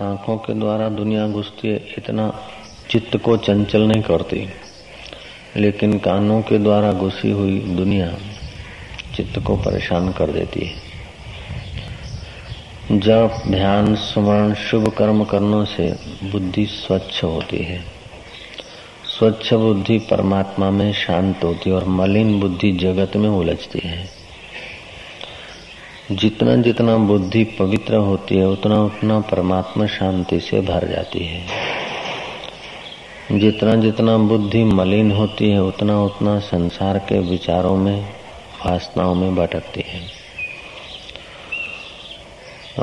आँखों के द्वारा दुनिया घुसती है, इतना चित्त को चंचल नहीं करती। लेकिन कानों के द्वारा घुसी हुई दुनिया चित्त को परेशान कर देती है। जब ध्यान, स्मरण, शुभ कर्म करने से बुद्धि स्वच्छ होती है। स्वच्छ बुद्धि परमात्मा में शांत होती है और मलिन बुद्धि जगत में उलझती है। जितना जितना बुद्धि पवित्र होती है, उतना उतना परमात्मा शांति से भर जाती है। जितना जितना बुद्धि मलिन होती है, उतना उतना संसार के विचारों में, वासनाओं में भटकती है।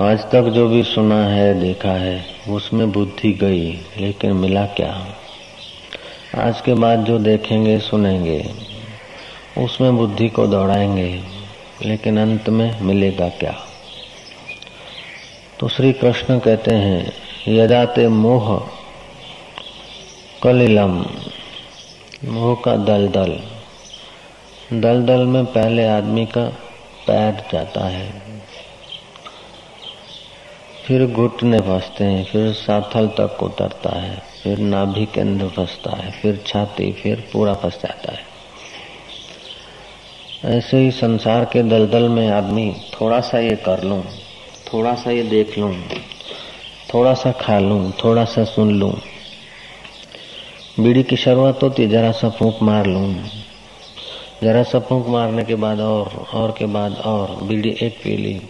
आज तक जो भी सुना है, देखा है, उसमें बुद्धि गई, लेकिन मिला क्या? आज के बाद जो देखेंगे, सुनेंगे, उसमें बुद्धि को दौड़ाएँगे। लेकिन अंत में मिलेगा क्या? तो श्री कृष्ण कहते हैं यदाते मोह कलिलम, मोह का दलदल। दलदल में पहले आदमी का पैर जाता है, फिर घुटने फंसते हैं, फिर साथल तक उतरता है, फिर नाभि के अंदर फंसता है, फिर छाती, फिर पूरा फंस जाता है। ऐसे ही संसार के दलदल में आदमी थोड़ा सा ये कर लूँ, थोड़ा सा ये देख लूँ, थोड़ा सा खा लूँ, थोड़ा सा सुन लूँ। बीड़ी की शुरुआत होती, जरा सा फूंक मार लूँ। जरा सा फूंक मारने के बाद और और के बाद और। बीड़ी एक पी ली,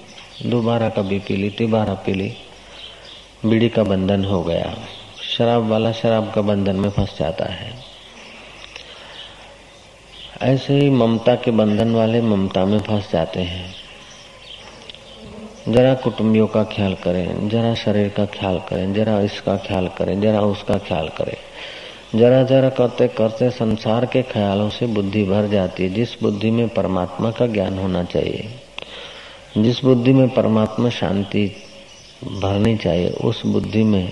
दोबारा कभी पी ली, तिबारा पी ली। बीड़ी का बंधन हो गया। शराब वाला शराब का बंधन में फंस जाता है। ऐसे ही ममता के बंधन वाले ममता में फंस जाते हैं। जरा कुटुंबियों का ख्याल करें, जरा शरीर का ख्याल करें, जरा इसका ख्याल करें, जरा उसका ख्याल करें। जरा जरा करते करते संसार के ख्यालों से बुद्धि भर जाती है। जिस बुद्धि में परमात्मा का ज्ञान होना चाहिए, जिस बुद्धि में परमात्मा शांति भरनी चाहिए, उस बुद्धि में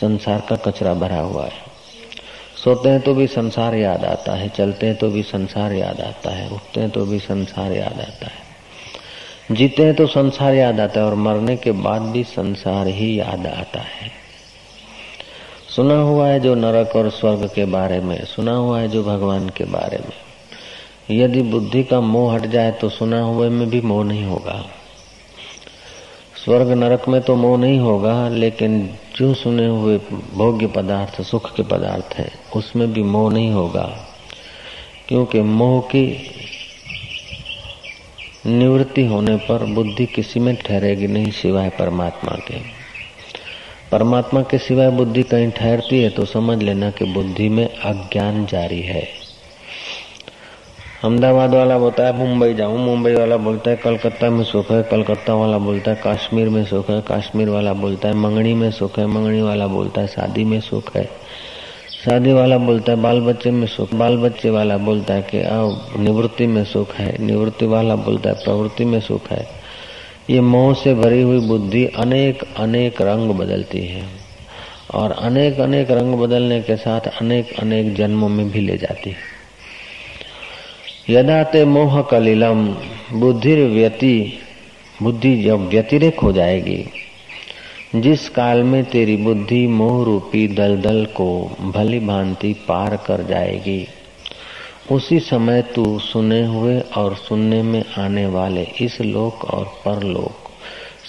संसार का कचरा भरा हुआ है। सोते हैं तो भी संसार याद आता है, चलते हैं तो भी संसार याद आता है, उठते हैं तो भी संसार याद आता है। जीते हैं तो संसार याद आता है और मरने के बाद भी संसार ही याद आता है। सुना हुआ है जो नरक और स्वर्ग के बारे में, सुना हुआ है जो भगवान के बारे में। यदि बुद्धि का मोह हट जाए तो सुना हुए में भी मोह नहीं होगा। स्वर्ग नरक में तो मोह नहीं होगा, लेकिन जो सुने हुए भोग्य पदार्थ, सुख के पदार्थ है, उसमें भी मोह नहीं होगा। क्योंकि मोह की निवृत्ति होने पर बुद्धि किसी में ठहरेगी नहीं सिवाय परमात्मा के। परमात्मा के सिवाय बुद्धि कहीं ठहरती है तो समझ लेना कि बुद्धि में अज्ञान जारी है। अहमदाबाद वाला बोलता है, मुंबई जाऊँ। मुंबई वाला बोलता है, कलकत्ता में सुख है। कलकत्ता वाला बोलता है, कश्मीर में सुख है। कश्मीर वाला बोलता है, मंगनी में सुख है। मंगनी वाला बोलता है, शादी में सुख है। शादी वाला बोलता है बाल बच्चे में सुख। बाल बच्चे वाला बोलता है कि अब निवृत्ति में सुख है। निवृत्ति वाला बोलता है, प्रवृत्ति में सुख है। ये मोह से भरी हुई बुद्धि अनेक अनेक रंग बदलती है। और अनेक अनेक रंग बदलने के साथ अनेक अनेक जन्मों में भी ले जाती है। यदा ते मोह कलिलम बुद्धि व्यति बुद्धि जब व्यतिरेक हो जाएगी। जिस काल में तेरी बुद्धि मोह रूपी दलदल को भली भांति पार कर जाएगी, उसी समय तू सुने हुए और सुनने में आने वाले इस लोक और परलोक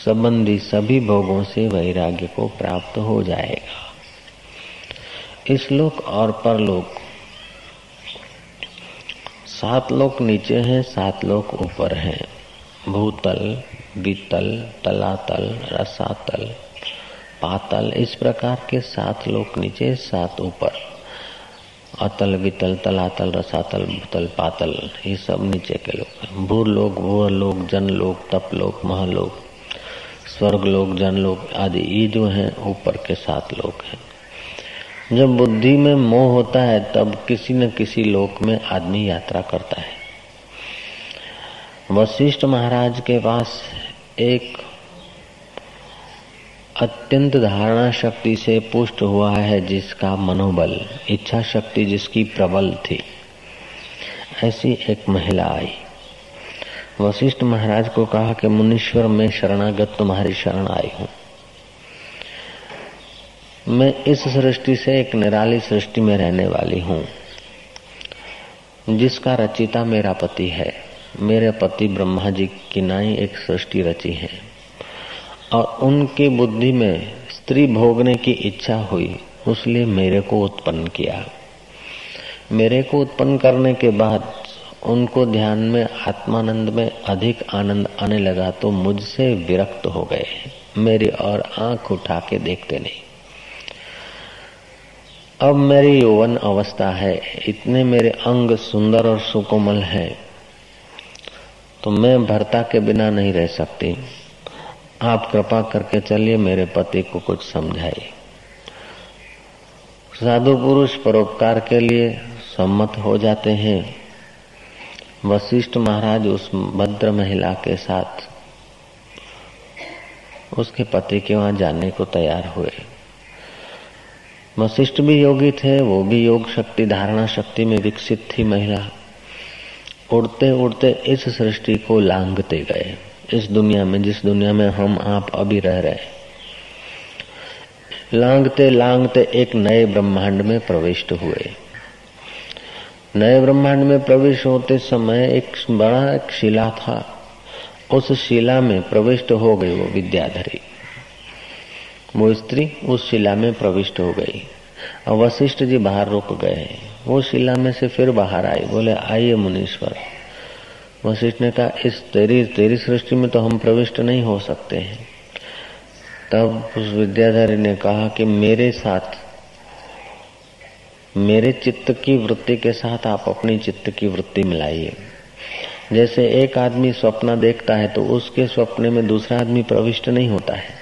संबंधी सभी भोगों से वैराग्य को प्राप्त हो जाएगा। इस लोक और परलोक सात लोक नीचे हैं, सात लोक ऊपर हैं। भूतल, बीतल, तलातल, रसातल, पातल, इस प्रकार के सात लोक नीचे, सात ऊपर। अतल वितल तलातल, रसातल, भूतल, पातल, ये सब नीचे के लोग हैं। भू लोग महलोक स्वर्ग लोग जन लोग आदि, ये जो हैं, ऊपर के सात लोग हैं। जब बुद्धि में मोह होता है, तब किसी न किसी लोक में आदमी यात्रा करता है। वशिष्ठ महाराज के पास एक अत्यंत धारणा शक्ति से पुष्ट हुआ है, जिसका मनोबल, इच्छा शक्ति जिसकी प्रबल थी। ऐसी एक महिला आई। वशिष्ठ महाराज को कहा कि मुनीश्वर, में शरणागत तुम्हारी शरण आई हूँ। मैं इस सृष्टि से एक निराली सृष्टि में रहने वाली हूँ, जिसका रचिता मेरा पति है। मेरे पति ब्रह्मा जी की नाई एक सृष्टि रची है। और उनकी बुद्धि में स्त्री भोगने की इच्छा हुई, उसलिए मेरे को उत्पन्न किया। मेरे को उत्पन्न करने के बाद उनको ध्यान में, आत्मानंद में अधिक आनंद आने लगा तो मुझसे विरक्त हो गए। मेरी और आँख उठा के देखते नहीं। अब मेरी यौवन अवस्था है। इतने मेरे अंग सुंदर और सुकोमल है तो मैं भरता के बिना नहीं रह सकती। आप कृपा करके चलिए मेरे पति को कुछ समझाइए। साधु पुरुष परोपकार के लिए सम्मत हो जाते हैं। वशिष्ठ महाराज उस भद्र महिला के साथ उसके पति के वहाँ जाने को तैयार हुए। वशिष्ठ भी योगी थे, वो भी योग शक्ति, धारणा शक्ति में विकसित थी महिला। उड़ते उड़ते इस सृष्टि को लांगते गए। इस दुनिया में, जिस दुनिया में हम आप अभी रह रहे लांगते लांगते एक नए ब्रह्मांड में प्रविष्ट हुए। नए ब्रह्मांड में प्रवेश होते समय एक बड़ा एक शिला था। उस शिला में प्रविष्ट हो गई वो विद्याधरी। वो स्त्री उस शिला में प्रविष्ट हो गई। और वशिष्ठ जी बाहर रुक गए। वो शिला में से फिर बाहर आई। बोले, आइए मुनीश्वर। वशिष्ठ ने कहा, इस तेरी तेरी सृष्टि में तो हम प्रविष्ट नहीं हो सकते हैं। तब उस विद्याधारी ने कहा कि मेरे साथ, मेरे चित्त की वृत्ति के साथ आप अपनी चित्त की वृत्ति मिलाइए। जैसे एक आदमी स्वप्न देखता है तो उसके स्वप्न में दूसरा आदमी प्रविष्ट नहीं होता है।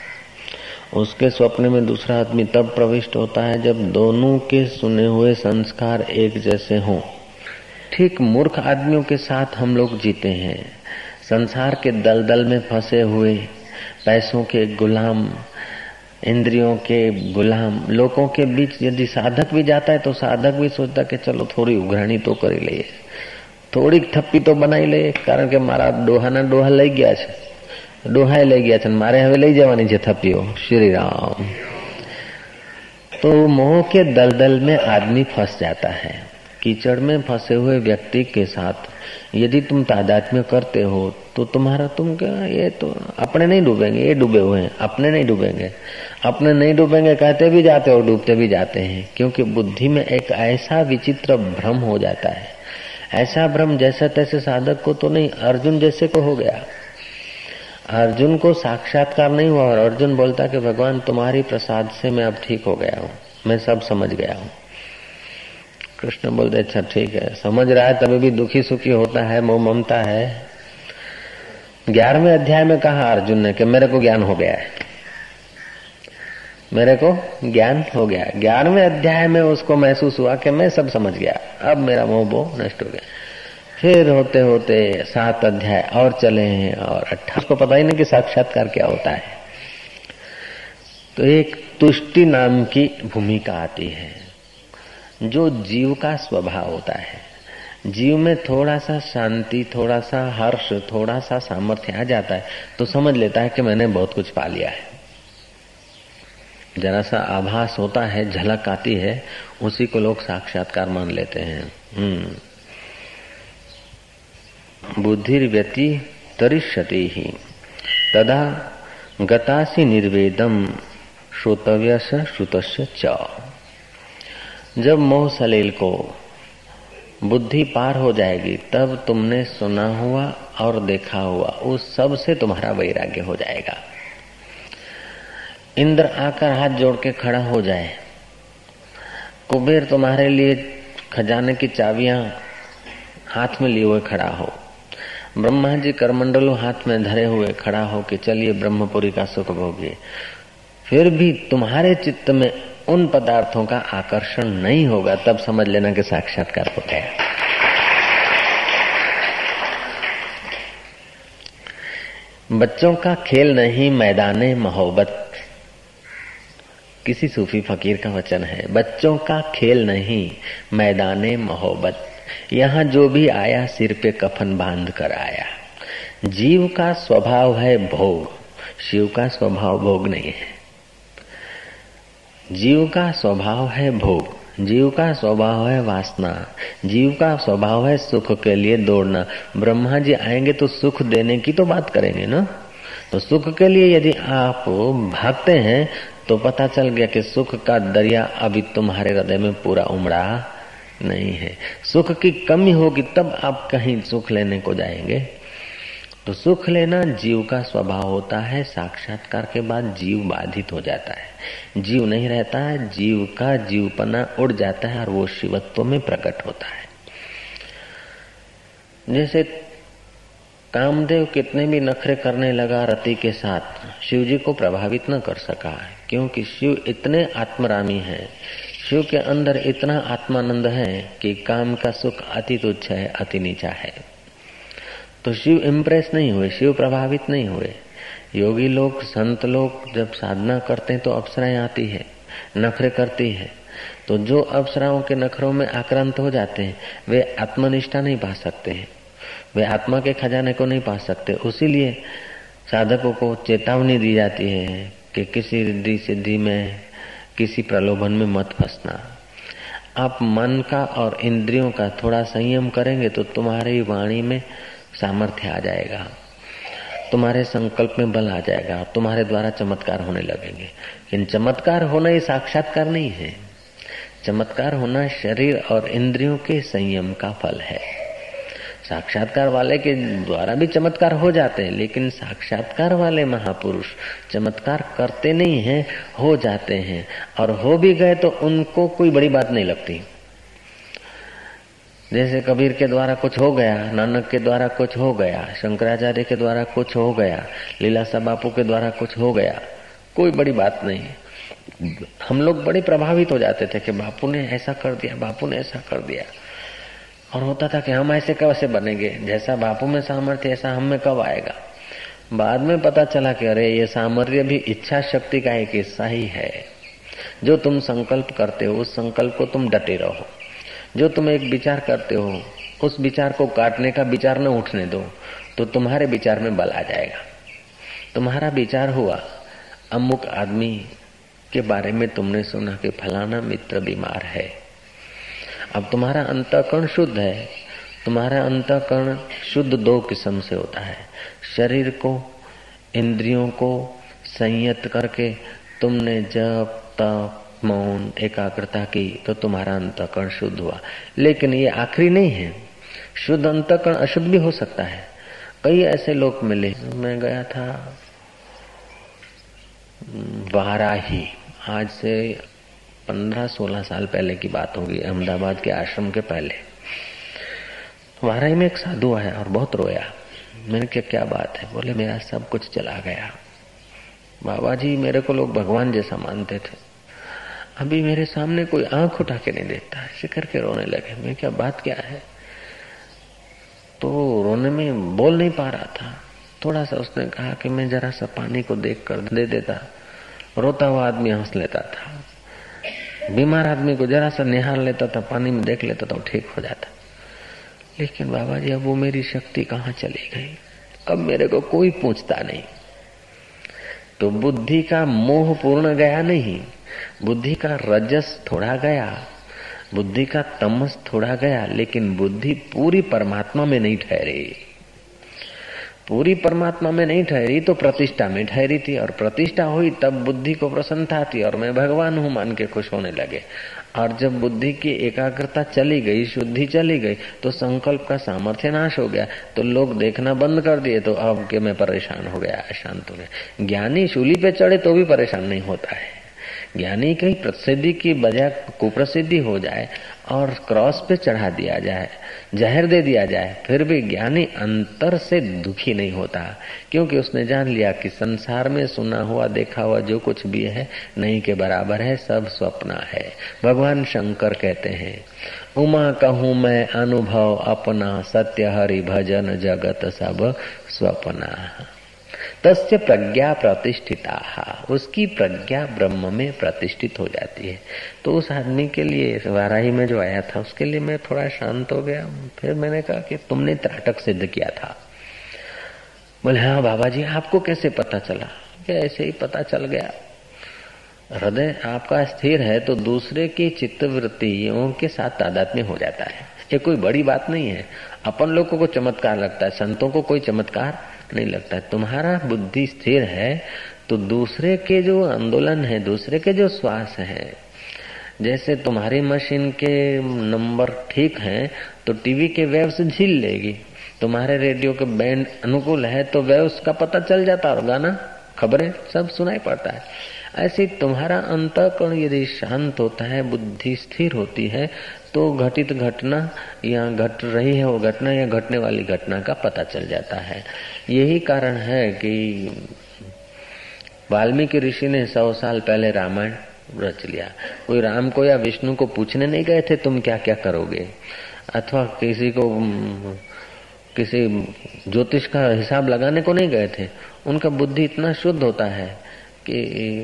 उसके स्वप्न में दूसरा आदमी तब प्रविष्ट होता है जब दोनों के सुने हुए संस्कार एक जैसे हों ठीक मूर्ख आदमियों के साथ हम लोग जीते हैं संसार के दलदल में फंसे हुए पैसों के गुलाम इंद्रियों के गुलाम लोगों के बीच यदि साधक भी जाता है तो साधक भी सोचता कि चलो थोड़ी उघराणी तो કરી લઈએ થોડીક થપ્પી તો બનાવી લઈએ કારણ કે મારા ડોહાના ડોહા લઈ ગયા છે ડોહાએ લઈ ગયા છે મારે હવે લઈ જવાની છે થપ્પીઓ श्री राम तो मोह के दलदल में आदमी फंस जाता है कीचड़ में फंसे हुए व्यक्ति के साथ यदि तुम तादात्म्य करते हो तो तुम्हारा तुम क्या ये तो अपने नहीं डूबेंगे ये डूबे हुए हैं अपने नहीं डूबेंगे अपने नहीं डूबेंगे कहते भी जाते और डूबते भी जाते हैं क्योंकि बुद्धि में एक ऐसा विचित्र भ्रम हो जाता है ऐसा भ्रम जैसे तैसे साधक को तो नहीं अर्जुन जैसे को हो गया अर्जुन को साक्षात्कार नहीं हुआ और अर्जुन बोलता कि भगवान, तुम्हारी प्रसाद से मैं अब ठीक हो गया हूँ। मैं सब समझ गया हूँ। कृष्ण बोलते अच्छा ठीक है। समझ रहा है, तभी भी दुखी सुखी होता है, मोह ममता है। ग्यारहवें अध्याय में कहा अर्जुन ने कि मेरे को ज्ञान हो गया है। मेरे को ज्ञान हो गया ग्यारहवें अध्याय में उसको महसूस हुआ कि मैं सब समझ गया। अब मेरा मोह बो नष्ट हो गया। फिर होते होते सात अध्याय और चले हैं और अट्ठाईस को पता ही नहीं कि साक्षात्कार क्या होता है। तो एक तुष्टि नाम की भूमिका आती है, जो जीव का स्वभाव होता है। जीव में थोड़ा सा शांति थोड़ा सा हर्ष थोड़ा सा सामर्थ्य आ जाता है तो समझ लेता है कि मैंने बहुत कुछ पा लिया है। जरा सा आभास होता है, झलक आती है, उसी को लोग साक्षात्कार मान लेते हैं। हम्म। बुद्धिर्व्यति तरिष्यति ही। तदा गतासी निर्वेदम श्रोतव्य श्रुत च। जब मोह सलील को बुद्धि पार हो जाएगी, तब तुमने सुना हुआ और देखा हुआ, उस सबसे तुम्हारा वैराग्य हो जाएगा। इंद्र आकर हाथ जोड़ के खड़ा हो जाए। कुबेर तुम्हारे लिए खजाने की चाबियाँ हाथ में लिए हुए खड़ा हो। ब्रह्मा जी करमंडलो हाथ में धरे हुए खड़ा हो कि चलिए ब्रह्मपुरी का सुख भोगिए। फिर भी तुम्हारे चित्त में उन पदार्थों का आकर्षण नहीं होगा, तब समझ लेना कि साक्षात्कार हो। गया बच्चों का खेल नहीं, मैदान मोहब्बत। किसी सूफी फकीर का वचन है, बच्चों का खेल नहीं, मैदान मोहब्बत। यहाँ जो भी आया, सिर पे कफन बाँध कर आया। जीव का स्वभाव है भोग। शिव का स्वभाव भोग नहीं है। जीव का स्वभाव है भोग। जीव का स्वभाव है वासना। जीव का स्वभाव है सुख के लिए दौड़ना। ब्रह्मा जी आएँगे तो सुख देने की तो बात करेंगे ना? तो सुख के लिए यदि आप भागते हैं तो पता चल गया कि सुख का दरिया अभी तुम्हारे हृदय में पूरा उमड़ा। नहीं है। सुख की कमी होगी, तब आप कहीं सुख लेने को जाएँगे। तो सुख लेना जीव का स्वभाव होता है। साक्षात्कार के बाद जीव बाधित हो जाता है। जीव नहीं रहता है, जीव का जीवपना उड़ जाता है और वो शिवत्व में प्रकट होता है। जैसे कामदेव कितने भी नखरे करने लगा रति के साथ, शिव जी को प्रभावित न कर सका क्योंकि शिव इतने आत्मरामी हैं शिव के अंदर इतना आत्मानंद है कि काम का सुख अति तुच्छ है, अति नीचा है। तो शिव इम्प्रेस नहीं हुए, शिव प्रभावित नहीं हुए। योगी लोग, संत लोग जब साधना करते हैं तो अप्सराएँ आती है, नखरे करती है। तो जो अप्सराओं के नखरों में आक्रांत हो जाते हैं, वे आत्मनिष्ठा नहीं पा सकते हैं। वे आत्मा के खजाने को नहीं पा सकते। उसीलिए साधकों को चेतावनी दी जाती है कि किसी रिद्धि सिद्धि में किसी प्रलोभन में मत फंसना। आप मन का और इंद्रियों का थोड़ा संयम करेंगे तो तुम्हारी वाणी में सामर्थ्य आ जाएगा। तुम्हारे संकल्प में बल आ जाएगा। तुम्हारे द्वारा चमत्कार होने लगेंगे। लेकिन चमत्कार होना ही साक्षात्कार नहीं है। चमत्कार होना शरीर और इंद्रियों के संयम का फल है। साक्षात्कार वाले के द्वारा भी चमत्कार हो जाते हैं, लेकिन साक्षात्कार वाले महापुरुष चमत्कार करते नहीं हैं, हो जाते हैं, और हो भी गए तो उनको कोई बड़ी बात नहीं लगती। जैसे कबीर के द्वारा कुछ हो गया, नानक के द्वारा कुछ हो गया, शंकराचार्य के द्वारा कुछ हो गया, लीलासा बापू के द्वारा कुछ हो गया, कोई बड़ी बात नहीं। हम लोग बड़े प्रभावित हो जाते थे कि बापू ने ऐसा कर दिया, बापू ने ऐसा कर दिया। और होता था कि हम ऐसे कैसे बनेंगे? जैसा बापू में सामर्थ्य, ऐसा हम में कब आएगा? बाद में पता चला कि अरे, ये सामर्थ्य भी इच्छा शक्ति का एक हिस्सा ही है। जो तुम संकल्प करते हो, उस संकल्प को तुम डटे रहो। जो तुम एक विचार करते हो, उस विचार को काटने का विचार न उठने दो तो तुम्हारे विचार में बल आ जाएगा। तुम्हारा विचार हुआ, अमुक आदमी के बारे में तुमने सुना कि फलाना मित्र बीमार है। अब तुम्हारा अंतकरण शुद्ध है। तुम्हारा अंतकरण शुद्ध दो किस्म से होता है। शरीर को, इंद्रियों को संयत करके तुमने जब तप, मौन, एकाग्रता की तो तुम्हारा अंतकरण शुद्ध हुआ। लेकिन ये आखिरी नहीं है। शुद्ध अंतकरण अशुद्ध भी हो सकता है। कई ऐसे लोग मिले। मैं गया था वाराही। आज से पंद्रह सोलह साल पहले की बात होगी, अहमदाबाद के आश्रम के पहले। वाराई में एक साधु आया और बहुत रोया। मैंने क्या क्या बात है? बोले, मेरा सब कुछ चला गया। बाबा जी, मेरे को लोग भगवान जैसा मानते थे। अभी मेरे सामने कोई आँख उठा के नहीं देखता ऐसे करके रोने लगे। मैं क्या बात क्या है? तो रोने में बोल नहीं पा रहा था। थोड़ा सा उसने कहा कि मैं जरा सा पानी को देख कर दे देता। रोता हुआ आदमी हंस लेता था। बीमार आदमी को जरा सा निहार लेता था, पानी में देख लेता था ठीक हो जाता। लेकिन बाबा जी अब वो मेरी शक्ति कहाँ चली गई? अब मेरे को कोई पूछता नहीं। तो बुद्धि का मोह पूर्ण गया नहीं, बुद्धि का रजस थोड़ा गया, बुद्धि का तमस थोड़ा गया, लेकिन बुद्धि पूरी परमात्मा में नहीं ठहरी। पूरी परमात्मा में नहीं ठहरी तो प्रतिष्ठा में ठहरी थी, और प्रतिष्ठा हुई तब बुद्धि को प्रसन्नता थी, और मैं भगवान हूँ मान के खुश होने लगे। और जब बुद्धि की एकाग्रता चली गई, शुद्धि चली गई तो संकल्प का सामर्थ्य नाश हो गया तो लोग देखना बंद कर दिए तो अब के मैं परेशान हो गया शांत हो गया ज्ञानी शूली पे चढ़े तो भी परेशान नहीं होता है। ज्ञानी कहीं प्रसिद्धि की बजाय कुप्रसिद्धि हो जाए, और क्रॉस पे चढ़ा दिया जाए जहर दे दिया जाए, फिर भी ज्ञानी अंतर से दुखी नहीं होता, क्योंकि उसने जान लिया कि संसार में सुना हुआ, देखा हुआ जो कुछ भी है, नहीं के बराबर है, सब स्वप्न है। भगवान शंकर कहते हैं, उमा कहूँ मैं अनुभव अपना, सत्य हरि भजन जगत सब स्वप्ना। तस्य प्रज्ञा प्रतिष्ठिता। उसकी प्रज्ञा ब्रह्म में प्रतिष्ठित हो जाती है। तो उस आदमी के लिए, वाराही में जो आया था, उसके लिए मैं थोड़ा शांत हो गया। फिर मैंने कहा कि तुमने त्राटक सिद्ध किया था। बोले हाँ बाबा जी आपको कैसे पता चला? क्या, ऐसे ही पता चल गया। हृदय आपका स्थिर है तो दूसरे की चित्त वृत्तियों के साथ तादात्म्य हो जाता है। ये कोई बड़ी बात नहीं है। अपन लोगों को चमत्कार लगता है, संतों को कोई चमत्कार नहीं लगता। है तुम्हारा बुद्धि स्थिर है तो दूसरे के जो आंदोलन है, दूसरे के जो श्वास है, जैसे तुम्हारी मशीन के नंबर ठीक हैं तो टीवी के वेव्स झील लेगी। तुम्हारे रेडियो के बैंड अनुकूल है तो वेव्स का पता चल जाता होगा गाना खबरें सब सुनाई पड़ता है। ऐसे तुम्हारा अंतकरण यदि शांत होता है, बुद्धि स्थिर होती है तो घटित घटना या घट रही है वो घटना या घटने वाली घटना का पता चल जाता है। यही कारण है कि वाल्मीकि ऋषि ने सौ साल पहले रामायण रच लिया। कोई राम को या विष्णु को पूछने नहीं गए थे, तुम क्या क्या करोगे? अथवा किसी को, किसी ज्योतिष का हिसाब लगाने को नहीं गए थे? उनका बुद्धि इतना शुद्ध होता है कि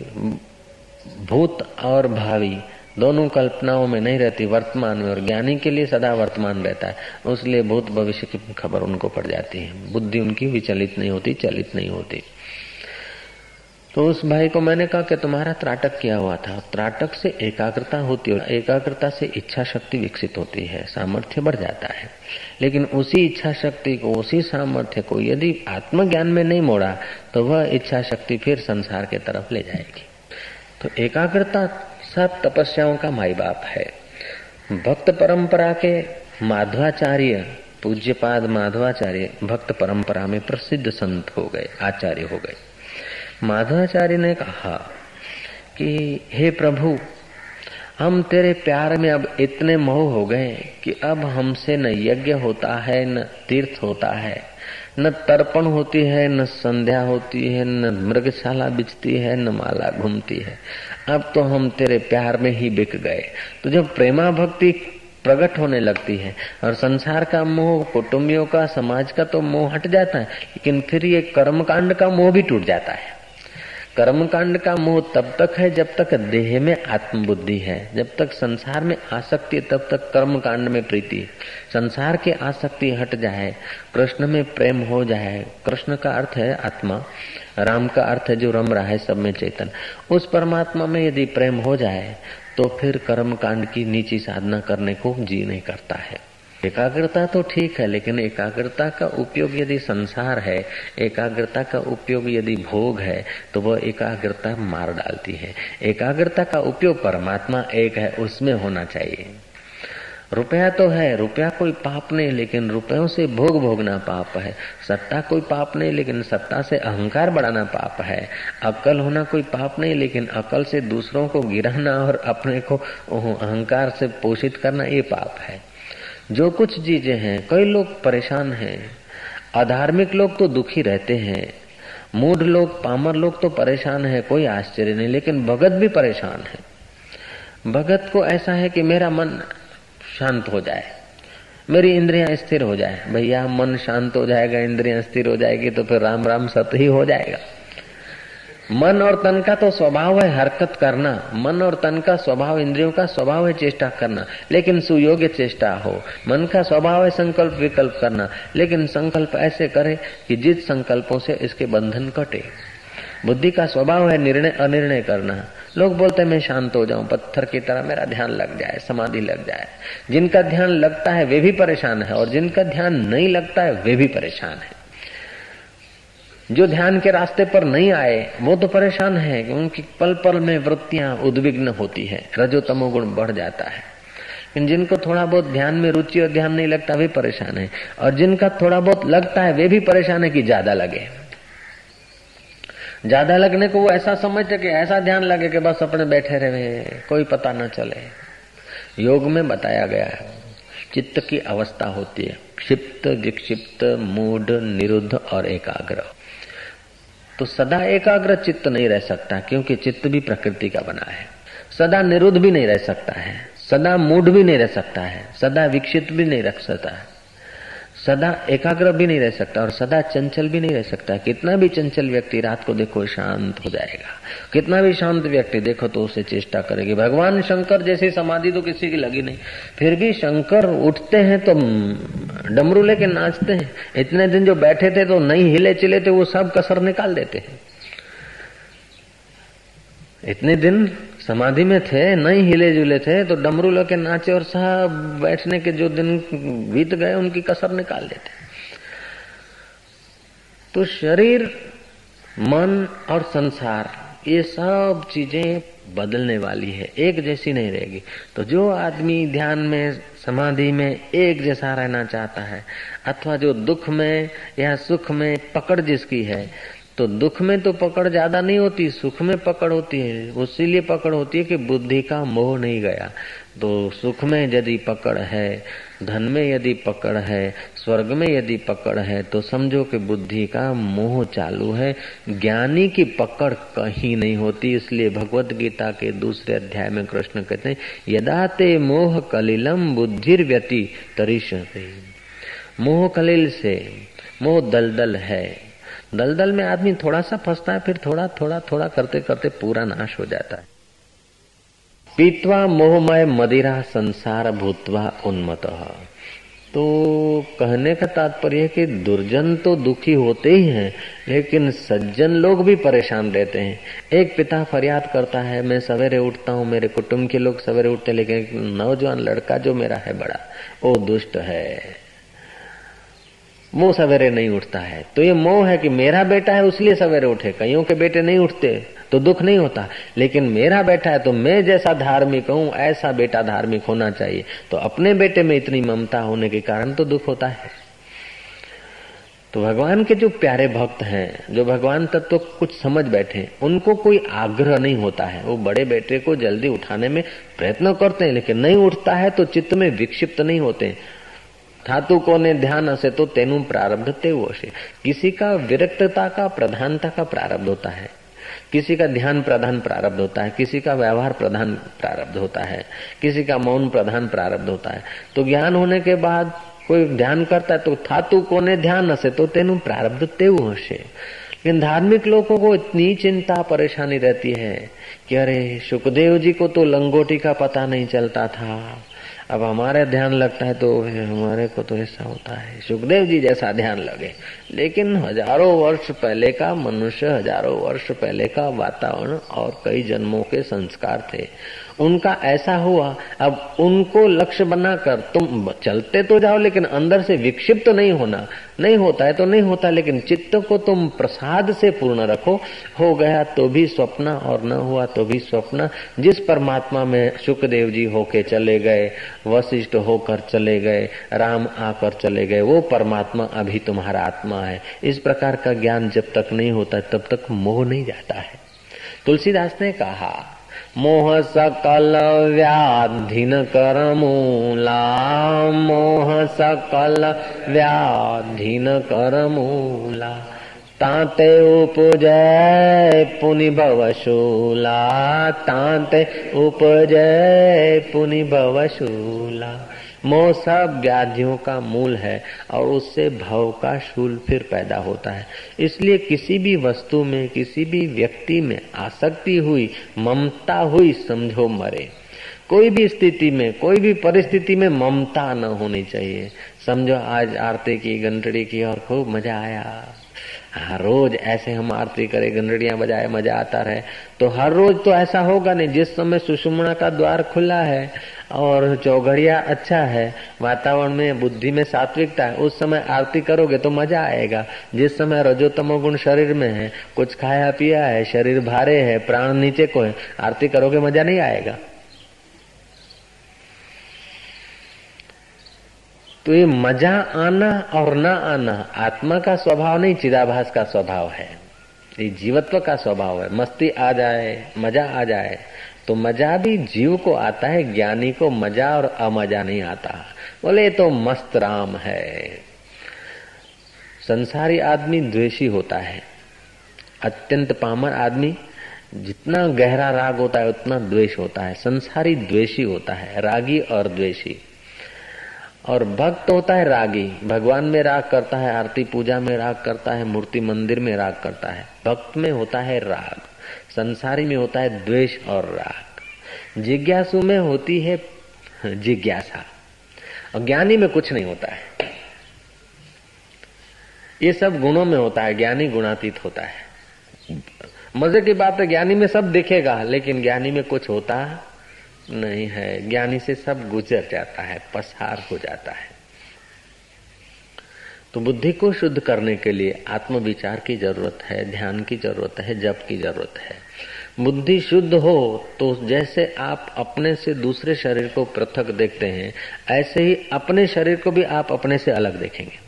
भूत और भावी दोनों कल्पनाओं में नहीं रहती, वर्तमान में और ज्ञानी के लिए सदा वर्तमान रहता है। उसलिए भूत भविष्य की खबर उनको पड़ जाती है। बुद्धि उनकी विचलित नहीं होती, चलित नहीं होती। तो उस भाई को मैंने कहा कि तुम्हारा त्राटक किया हुआ था? त्राटक से एकाग्रता होती है एकाग्रता से इच्छा शक्ति विकसित होती है, सामर्थ्य बढ़ जाता है। लेकिन उसी इच्छा शक्ति को, उसी सामर्थ्य को यदि आत्मज्ञान में नहीं मोड़ा तो वह इच्छा शक्ति फिर संसार के तरफ़ ले जाएगी। तो एकाग्रता सब तपस्याओं का माई बाप है। भक्त परंपरा के माधवाचार्य, पूज्यपाद माधवाचार्य भक्त परंपरा में प्रसिद्ध संत हो गए, आचार्य हो गए। माधवाचार्य ने कहा कि, हे प्रभु हम तेरे प्यार में अब इतने मोह हो गए कि अब हमसे न यज्ञ होता है, न तीर्थ होता है, न तर्पण होती है, न संध्या होती है, न मृगशाला बिचती है, न माला घूमती है। अब तो हम तेरे प्यार में ही बिक गए। तो जब प्रेमा भक्ति प्रकट होने लगती है और संसार का मोह, कुटुंबियों का, समाज का तो मोह हट जाता है, लेकिन फिर ये कर्मकांड का मोह भी टूट जाता है। कर्म कांड का मोह तब तक है जब तक देह में आत्मबुद्धि है। जब तक संसार में आसक्ति है, तब तक कर्म कांड में प्रीति संसार की आसक्ति हट जाए, कृष्ण में प्रेम हो जाए। कृष्ण का अर्थ है आत्मा, राम का अर्थ है जो रम रहा है सब में चेतन। उस परमात्मा में यदि प्रेम हो जाए तो फिर कर्म कांड की नीची साधना करने को जी नहीं करता है। एकाग्रता तो ठीक है, लेकिन एकाग्रता का उपयोग यदि संसार है, एकाग्रता का उपयोग यदि भोग है तो वह एकाग्रता मार डालती है। एकाग्रता का उपयोग परमात्मा एक है, उसमें होना चाहिए। रुपया तो है, रुपया कोई पाप नहीं, लेकिन रुपयों से भोग भोगना पाप है। सत्ता कोई पाप नहीं, लेकिन सत्ता से अहंकार बढ़ाना पाप है। अकल होना कोई पाप नहीं, लेकिन अकल से दूसरों को गिराना और अपने को अहंकार से पोषित करना, ये पाप है। जो कुछ चीज़ें हैं, कई लोग परेशान हैं। अधार्मिक लोग तो दुखी रहते हैं। मूढ़ लोग, पामर लोग तो परेशान है, कोई आश्चर्य नहीं, लेकिन भगत भी परेशान है। भगत को ऐसा है कि मेरा मन शांत हो जाए, मेरी इंद्रियाँ स्थिर हो जाए। भैया, मन शांत हो जाएगा, इंद्रियाँ स्थिर हो जाएगी तो फिर राम राम सत ही हो जाएगा। मन और तन का तो स्वभाव है हरकत करना। मन और तन का स्वभाव, इंद्रियों का स्वभाव है चेष्टा करना। लेकिन सुयोग्य चेष्टा हो। मन का स्वभाव है संकल्प विकल्प करना। लेकिन संकल्प ऐसे करे कि जिस संकल्पों से इसके बंधन कटे। बुद्धि का स्वभाव है निर्णय, अनिर्णय करना। लोग बोलते, मैं शांत हो जाऊँ। पत्थर की तरह मेरा ध्यान लग जाए, समाधि लग जाए। जिनका ध्यान लगता है, वे भी परेशान है। और जिनका ध्यान नहीं लगता है, वे भी परेशान है। जो ध्यान के रास्ते पर नहीं आए, वो तो परेशान है कि उनकी पल पल में वृत्तियाँ उद्विग्न होती है रजो तमोगुण बढ़ जाता है। लेकिन जिनको थोड़ा बहुत ध्यान में रुचि और ध्यान नहीं लगता, वे परेशान है। और जिनका थोड़ा बहुत लगता है, वे भी परेशान है कि ज़्यादा लगे। ज़्यादा लगने को वो ऐसा समझते कि ऐसा ध्यान लगे कि बस अपने बैठे रहे, कोई पता न चले। योग में बताया गया है, चित्त की अवस्था होती है। क्षिप्त, विक्षिप्त, मूड, निरुद्ध और एकाग्र। तो सदा एकाग्र चित्त नहीं रह सकता, क्योंकि चित्त भी प्रकृति का बना है। सदा निरुद्ध भी नहीं रह सकता है, सदा मूड भी नहीं रह सकता है, सदा विकसित भी नहीं रख सकता है। सदा एकाग्र भी नहीं रह सकता और सदा चंचल भी नहीं रह सकता। कितना भी चंचल व्यक्ति रात को देखो, शांत हो जाएगा। कितना भी शांत व्यक्ति देखो तो उसे चेष्टा करेगी। भगवान शंकर जैसी समाधि तो किसी की लगी नहीं। फिर भी शंकर उठते हैं तो डमरू लेके नाचते हैं। इतने दिन जो बैठे थे तो नहीं हिले चिले थे, वो सब कसर निकाल देते हैं। इतने दिन समाधि में थे नहीं हिले जुले थे तो डमरू लगे नाचे और सब बैठने के जो दिन बीत गए, उनकी कसर निकाल देते। तो शरीर, मन और संसार, ये सब चीज़ें बदलने वाली है, एक जैसी नहीं रहेगी। तो जो आदमी ध्यान में, समाधि में एक जैसा रहना चाहता है, अथवा जो दुख में या सुख में पकड़ जिसकी है तो दुख में तो पकड़ ज़्यादा नहीं होती, सुख में पकड़ होती है। उसीलिए पकड़ होती है कि बुद्धि का मोह नहीं गया। तो सुख में यदि पकड़ है, धन में यदि पकड़ है, स्वर्ग में यदि पकड़ है तो समझो कि बुद्धि का मोह चालू है। ज्ञानी की पकड़ कहीं नहीं होती, इसलिए भगवत गीता के दूसरे अध्याय में कृष्ण कहते हैं, यदा ते मोह कलिलम बुद्धिर व्यति तरीश मोह कलिल से, मोह दलदल है। दलदल में आदमी थोड़ा सा फंसता है, फिर थोड़ा थोड़ा थोड़ा करते करते पूरा नाश हो जाता है। पीतवा मोहमय मदिरा संसार भूतवा उन्मत। तो कहने का तात्पर्य कि दुर्जन तो दुखी होते ही हैं, लेकिन सज्जन लोग भी परेशान रहते हैं। एक पिता फरियाद करता है, मैं सवेरे उठता हूँ, मेरे कुटुंब के लोग सवेरे उठते लेकिन नौजवान लड़का जो मेरा है बड़ा, वो दुष्ट है। वो सवेरे नहीं उठता है। तो ये मोह है कि मेरा बेटा है, उसलिए सवेरे उठे। कईयों के बेटे नहीं उठते तो दुख नहीं होता। लेकिन मेरा बेटा है तो मैं जैसा धार्मिक हूँ, ऐसा बेटा धार्मिक होना चाहिए। तो अपने बेटे में इतनी ममता होने के कारण तो दुख होता है। तो भगवान के जो प्यारे भक्त हैं, जो भगवान तत्व तो कुछ समझ बैठे, उनको कोई आग्रह नहीं होता है। वो बड़े बेटे को जल्दी उठाने में प्रयत्न करते हैं, लेकिन नहीं उठता है तो चित्त में विक्षिप्त नहीं होते। धातु को ने ध्यान हसे तो तेनु प्रारब्ध तेव हसे किसी का विरक्तता का प्रधानता का प्रारब्ध होता है। किसी का ध्यान प्रधान प्रारब्ध होता है। किसी का व्यवहार प्रधान प्रारब्ध होता है। किसी का मौन प्रधान प्रारब्ध होता है। तो ज्ञान होने के बाद कोई ध्यान करता है तो धातु को ने ध्यान हसे तो तेनु प्रारब्ध तेव हसे लेकिन धार्मिक लोगों को इतनी चिंता परेशानी रहती है कि अरे सुखदेव जी को तो लंगोटी का पता नहीं चलता था। अब हमारे ध्यान लगता है तो हमारे को तो ऐसा होता है। सुखदेव जी जैसा ध्यान लगे। लेकिन हज़ारों वर्ष पहले का मनुष्य, हज़ारों वर्ष पहले का वातावरण और कई जन्मों के संस्कार थे। उनका ऐसा हुआ, अब उनको लक्ष्य बनाकर तुम चलते तो जाओ, लेकिन अंदर से विक्षिप्त तो नहीं होना। नहीं होता है तो नहीं होता, लेकिन चित्त को तुम प्रसाद से पूर्ण रखो। हो गया तो भी स्वप्न, और न हुआ तो भी स्वप्न। जिस परमात्मा में सुखदेव जी होके चले गए, वशिष्ठ होकर चले गए, राम आकर चले गए, वो परमात्मा अभी तुम्हारा आत्मा है। इस प्रकार का ज्ञान जब तक नहीं होता तब तक मोह नहीं जाता है। तुलसीदास ने कहा मोह सकल व्याधिन कर मूला। मोह सकल व्याधिन कर मूला। ताते उपजय पुनि भवशूला ताते उपजय पुनि भवशूला मोह सब व्याधियों का मूल है और उससे भव का शूल फिर पैदा होता है। इसलिए किसी भी वस्तु में, किसी भी व्यक्ति में आसक्ति हुई, ममता हुई, समझो मरे। कोई भी स्थिति में, कोई भी परिस्थिति में ममता न होनी चाहिए। समझो आज आरती की घंटड़ी की और खूब मज़ा आया। रोज ऐसे हम आरती करें गंडड़ियाँ बजाए, मज़ा आता रहे। तो हर रोज तो ऐसा होगा नहीं, जिस समय सुषुमणा का द्वार खुला है और चौघड़िया अच्छा है, वातावरण में, बुद्धि में सात्विकता है, उस समय आरती करोगे तो मज़ा आएगा। जिस समय रजोतमो गुण शरीर में है, कुछ खाया पिया है, शरीर भारे है, प्राण नीचे को है, आरती करोगे मज़ा नहीं आएगा। तो ये मज़ा आना और ना आना, आत्मा का स्वभाव नहीं, चिदाभास का स्वभाव है। ये जीवत्व का स्वभाव है। मस्ती आ जाए, मज़ा आ जाए तो मज़ा भी जीव को आता है, ज्ञानी को मज़ा और अमजा नहीं आता। बोले तो मस्त राम है। संसारी आदमी द्वेषी होता है। अत्यंत पामर आदमी, जितना गहरा राग होता है, उतना द्वेष होता है। संसारी द्वेषी होता है, रागी और द्वेषी। और भक्त होता है रागी। भगवान में राग करता है, आरती पूजा में राग करता है, मूर्ति मंदिर में राग करता है। भक्त में होता है राग। संसारी में होता है द्वेष और राग। जिज्ञासु में होती है जिज्ञासा। और ज्ञानी में कुछ नहीं होता है। ये सब गुणों में होता है, ज्ञानी गुणातीत होता है। मज़े की बात है, ज्ञानी में सब दिखेगा, लेकिन ज्ञानी में कुछ होता नहीं है। ज्ञानी से सब गुजर जाता है, पसार हो जाता है। तो बुद्धि को शुद्ध करने के लिए आत्म विचार की ज़रूरत है, ध्यान की ज़रूरत है, जप की ज़रूरत है। बुद्धि शुद्ध हो तो जैसे आप अपने से दूसरे शरीर को पृथक देखते हैं, ऐसे ही अपने शरीर को भी आप अपने से अलग देखेंगे।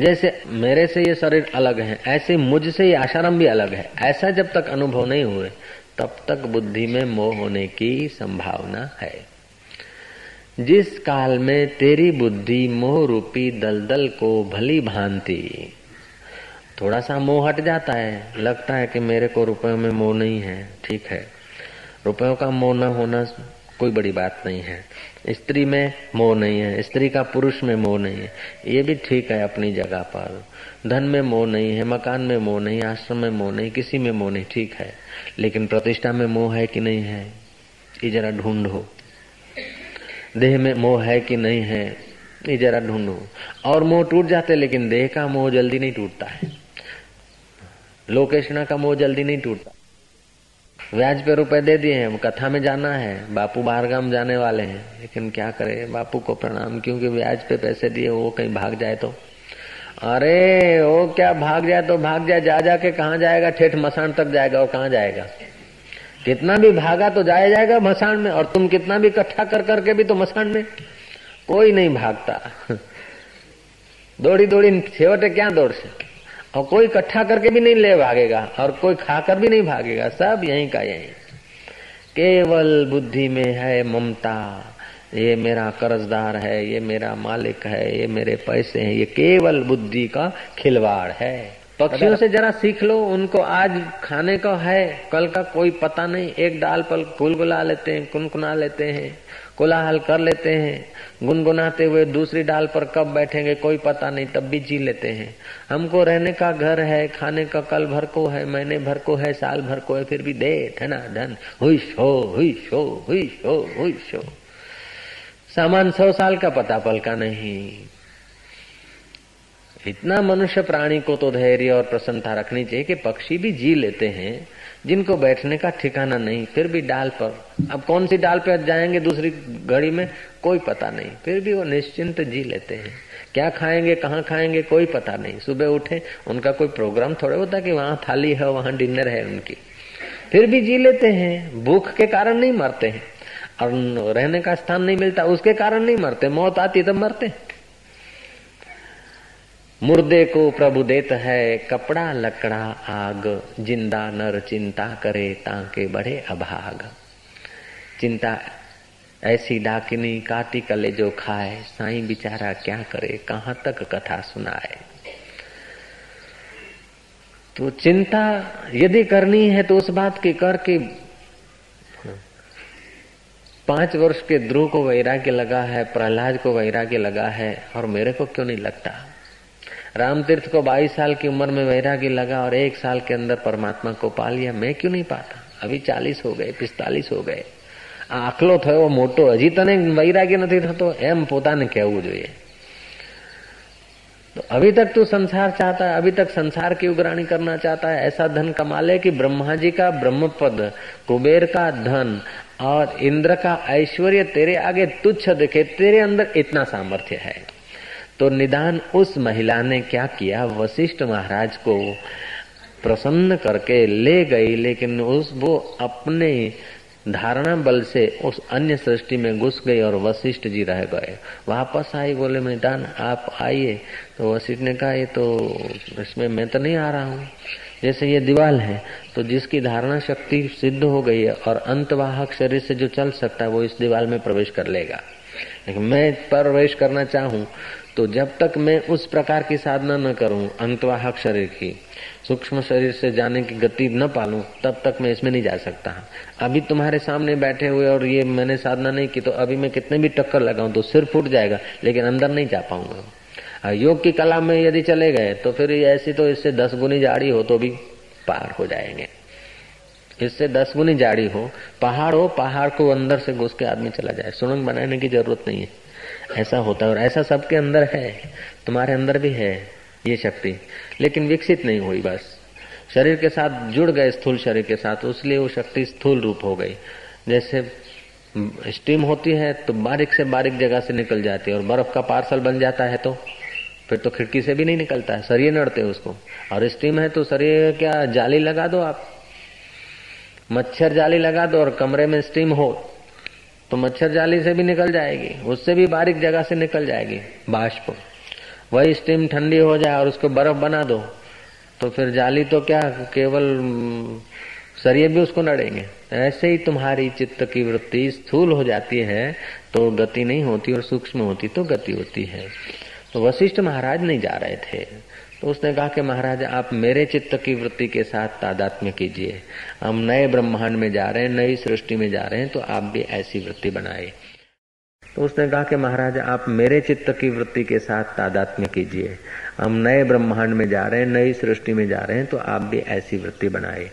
जैसे मेरे से ये शरीर अलग है, ऐसे मुझसे ये आशारम भी अलग है। ऐसा जब तक अनुभव नहीं हुए तब तक बुद्धि में मोह होने की संभावना है। जिस काल में तेरी बुद्धि मोह रूपी दलदल को भली भांति, थोड़ा सा मोह हट जाता है। लगता है कि मेरे को रुपयों में मोह नहीं है। ठीक है। रुपयों का मोह न होना कोई बड़ी बात नहीं है। स्त्री में मोह नहीं है। स्त्री का पुरुष में मोह नहीं है। ये भी ठीक है अपनी जगह पर। धन में मोह नहीं है, मकान में मोह नहीं आश्रम में मोह नहीं, किसी में मोह नहीं। ठीक है। लेकिन प्रतिष्ठा में मोह है कि नहीं है? ये जरा ढूंढो। देह में मोह है कि नहीं है? ये जरा ढूंढो। और मोह टूट जाते, लेकिन देह का मोह जल्दी नहीं टूटता है। लोकेशना का मोह जल्दी नहीं टूटता। व्याज पे रुपए दे दिए हैं, कथा में जाना है, बापू बाहरगाम जाने वाले हैं। लेकिन क्या करे? बापू को प्रणाम, क्योंकि व्याज पे पैसे दिए, वो कहीं भाग जाए तो। अरे, वो क्या भाग जाए तो भाग जाए, जा जाके कहा जाएगा? ठेठ मसान तक जाएगा और कहा जाएगा? कितना भी भागा तो जाया जाएगा मसान में, और तुम कितना भी इकट्ठा कर करके भी तो मसान में। कोई नहीं भागता। दौड़ी दौड़ी छेवटे क्या दौड़ से और कोई इकट्ठा करके भी नहीं ले भागेगा, और कोई खाकर भी नहीं भागेगा। सब यहीं का यहीं। केवल बुद्धि में है ममता। ये मेरा कर्जदार है, ये मेरा मालिक है, ये मेरे पैसे हैं, ये केवल बुद्धि का खिलवाड़ है। पक्षियों से जरा सीख लो, उनको आज खाने का है, कल का कोई पता नहीं, एक डाल पर गुलगुला लेते हैं, कुनकुना लेते हैं, कोलाहल कर लेते हैं, गुनगुनाते हुए दूसरी डाल पर कब बैठेंगे, कोई पता नहीं, तब भी जी लेते हैं। हमको रहने का घर है, खाने का कल भर को है, महीने भर को है, साल भर को है, फिर भी दे धना धन। हुई हो हुई हो हुई हो हुई हो सामान सौ साल का पता पल का नहीं। इतना मनुष्य प्राणी को तो धैर्य और प्रसन्नता रखनी चाहिए कि पक्षी भी जी लेते हैं, जिनको बैठने का ठिकाना नहीं, फिर भी डाल पर। अब कौन सी डाल पर जाएँगे दूसरी घड़ी में? कोई पता नहीं। फिर भी वो निश्चिंत जी लेते हैं। क्या खाएँगे, कहाँ खाएँगे, कोई पता नहीं। सुबह उठे, उनका कोई प्रोग्राम थोड़ा होता कि वहाँ थाली है, वहाँ डिनर है उनकी। फिर भी जी लेते हैं। भूख के कारण नहीं मरते हैं। और रहने का स्थान नहीं मिलता, उसके कारण नहीं मरते। मौत आती तब मरते। मुर्दे को प्रभु देत है कपड़ा, लकड़ा, आग, ज़िंदा नर चिंता करे ताके बड़े अभाग। चिंता ऐसी डाकिनी काटी कले जो खाए, साई बिचारा क्या करे, कहाँ तक कथा सुनाए। तो चिंता यदि करनी है तो उस बात की कर कि पांच वर्ष के ध्रुव को वैराग्य लगा है प्रहलाद को वैराग्य लगा है और मेरे को क्यों नहीं लगता राम तीर्थ को 22 साल की उम्र में वैराग्य लगा और एक साल के अंदर परमात्मा को पा लिया मैं क्यों नहीं पाता अभी चालीस हो गए पिस्तालीस हो गए આખલો થયો મોટો હજી તને વૈરાગ્ય નથી થતો એમ પોતાને કહેવું જોઈએ तो अभी तक तू संसार चाहता है, अभी तक संसार की उग्राणी करना चाहता है। ऐसा धन कमा ले कि ब्रह्मा जी का ब्रह्म पद कुबेर का धन और इंद्र का ऐश्वर्य तेरे आगे तुच्छ दिखे, तेरे अंदर इतना सामर्थ्य है। तो निदान उस महिला ने क्या किया? वशिष्ठ महाराज को प्रसन्न करके ले गई, लेकिन उस वो अपने धारणा बल से उस अन्य सृष्टि में घुस गई और वशिष्ठ जी रह गए। वापस आई, बोले, मैदान, आप आइए। तो वशिष्ठ ने कहा, ये तो इसमें मैं तो नहीं आ रहा हूँ। जैसे ये दीवाल है तो जिसकी धारणा शक्ति सिद्ध हो गई है और अंतवाहक शरीर से जो चल सकता है, वो इस दीवाल में प्रवेश कर लेगा। लेकिन मैं प्रवेश करना चाहूँ तो जब तक मैं उस प्रकार की साधना न करूँ, अंतवाहक शरीर की सूक्ष्म शरीर से जाने की गति न पालू, तब तक मैं इसमें नहीं जा सकता। अभी तुम्हारे सामने बैठे हुए और ये मैंने साधना नहीं की तो अभी मैं कितने भी टक्कर लगाऊँ तो सिर फूट जाएगा, लेकिन अंदर नहीं जा पाऊँगा। योग की कला में यदि चले गए तो फिर ऐसी तो इससे दस गुनी जाड़ी हो तो भी पार हो जाएँगे। इससे दस गुनी जाड़ी हो, पहाड़ हो, पहाड़ को अंदर से घुस के आदमी चला जाए। सुरंग बनाने की ज़रूरत नहीं है। ऐसा होता है और ऐसा सबके अंदर है, तुम्हारे अंदर भी है। ये शक्ति। लेकिन विकसित नहीं हुई बस। शरीर के साथ जुड़ गए स्थूल शरीर के साथ, उसलिए वो शक्ति स्थूल रूप हो गई। जैसे स्टीम होती है तो बारीक से बारीक जगह से निकल जाती है, और बर्फ़ का पार्सल बन जाता है तो। फिर तो खिड़की से भी नहीं निकलता है, सरिये नड़ते उसको। और स्टीम है तो सरिये क्या जाली लगा दो आप? मच्छर जाली लगा दो और कमरे में स्टीम हो तो मच्छर जाली से भी निकल जाएगी, उससे भी बारीक जगह से निकल जाएगी, बाष्प। वही स्टीम ठंडी हो जाए और उसको बर्फ़ बना दो तो फिर जाली तो क्या, केवल सरिये भी उसको नड़ेंगे। ऐसे ही तुम्हारी चित्त की वृत्ति स्थूल हो जाती है तो गति नहीं होती और सूक्ष्म होती तो गति होती है। तो वशिष्ठ महाराज नहीं जा रहे थे। तो उसने कहा कि महाराज, आप मेरे चित्त की वृत्ति के साथ तादात्म्य कीजिए। हम नए ब्रह्मांड में जा रहे हैं, नई सृष्टि में जा रहे हैं तो आप भी ऐसी वृत्ति बनाए। तो उसने कहा कि महाराज, आप मेरे चित्त की वृत्ति के साथ तादात्म्य कीजिए। हम नए ब्रह्मांड में जा रहे हैं, नई सृष्टि में जा रहे हैं तो आप भी ऐसी वृत्ति बनाए।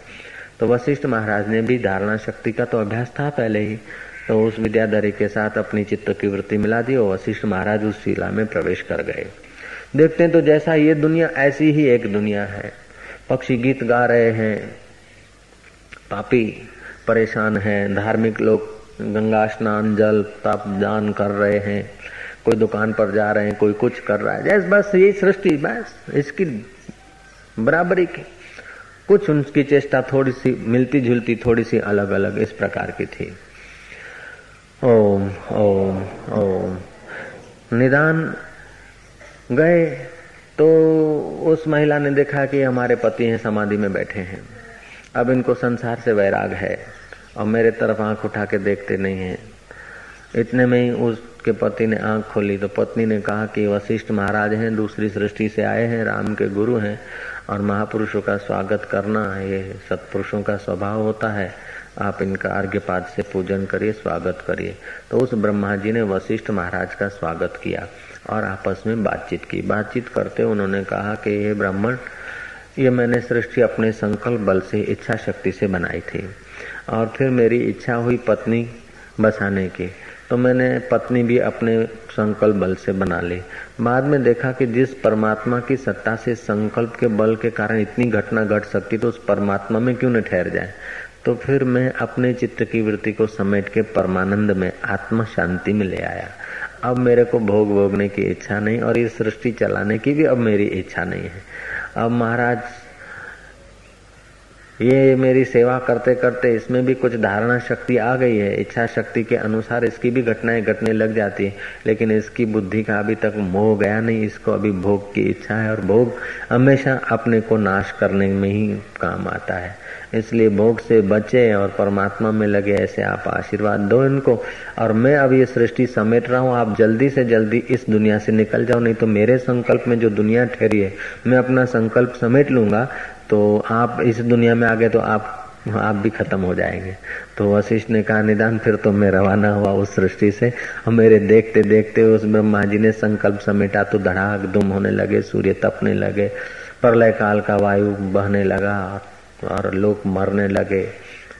तो वशिष्ठ महाराज ने भी धारणा शक्ति का तो अभ्यास था पहले ही। तो उस विद्याधरी के साथ अपनी चित्त की वृत्ति मिला दी और वशिष्ठ महाराज उस शिला में प्रवेश कर गए। देखते हैं तो जैसा ये दुनिया, ऐसी ही एक दुनिया है। पक्षी गीत गा रहे हैं, पापी परेशान है, धार्मिक लोग गंगा स्नान, जल, तप, दान कर रहे हैं। कोई दुकान पर जा रहे हैं, कोई कुछ कर रहा है। जैस बस, यही सृष्टि, बस, इसकी बराबरी की। कुछ उनकी चेष्टा थोड़ी सी मिलती जुलती थोड़ी सी अलग अलग इस प्रकार की थी। ओम ओम ओम। निदान गए तो उस महिला ने देखा कि हमारे पति हैं, समाधि में बैठे हैं। अब इनको संसार से वैराग है। और मेरे तरफ़ आँख उठा के देखते नहीं है। इतने में ही उसके पति ने आँख खोली तो पत्नी ने कहा कि वशिष्ठ महाराज हैं, दूसरी सृष्टि से आए हैं, राम के गुरु हैं और महापुरुषों का स्वागत करना ये सत्पुरुषों का स्वभाव होता है। आप इनका अर्घ्यपाद से पूजन करिए, स्वागत करिए। तो उस ब्रह्मा जी ने वशिष्ठ महाराज का स्वागत किया और आपस में बातचीत की। बातचीत करते उन्होंने कहा कि ये ब्राह्मण, ये मैंने सृष्टि अपने संकल्प बल से, इच्छा शक्ति से बनाई थी। और फिर मेरी इच्छा हुई पत्नी बसाने की। तो मैंने पत्नी भी अपने संकल्प बल से बना ली। बाद में देखा कि जिस परमात्मा की सत्ता से संकल्प के बल के कारण इतनी घटना घट गट सकती तो उस परमात्मा में क्यों न ठहर जाए? तो फिर मैं अपने चित्त की वृत्ति को समेट के परमानंद में आत्म शांति में ले आया। अब मेरे को भोग भोगने की इच्छा नहीं और ये सृष्टि चलाने की भी अब मेरी इच्छा नहीं है। अब महाराज ये मेरी सेवा करते करते इसमें भी कुछ धारणा शक्ति आ गई है। इच्छा शक्ति के अनुसार इसकी भी घटनाएँ घटने लग जाती है। लेकिन इसकी बुद्धि का अभी तक मोह गया नहीं। इसको अभी भोग की इच्छा है और भोग हमेशा अपने को नाश करने में ही काम आता है। इसलिए भोग से बचे और परमात्मा में लगे ऐसे आप आशीर्वाद दो इनको। और मैं अब ये सृष्टि समेट रहा हूँ। आप जल्दी से जल्दी इस दुनिया से निकल जाओ। नहीं तो मेरे संकल्प में जो दुनिया ठहरी है, मैं अपना संकल्प समेट लूँगा। तो आप इस दुनिया में आ गए तो आप आप भी खत्म हो जाएँगे। तो वशिष्ठ ने कहा, निदान, फिर तो मैं रवाना हुआ उस सृष्टि से। और मेरे देखते देखते उस ब्रह्मा जी ने संकल्प समेटा तो धड़ाक दुम होने लगे, सूर्य तपने लगे, प्रलय काल का वायु बहने लगा और लोग मरने लगे,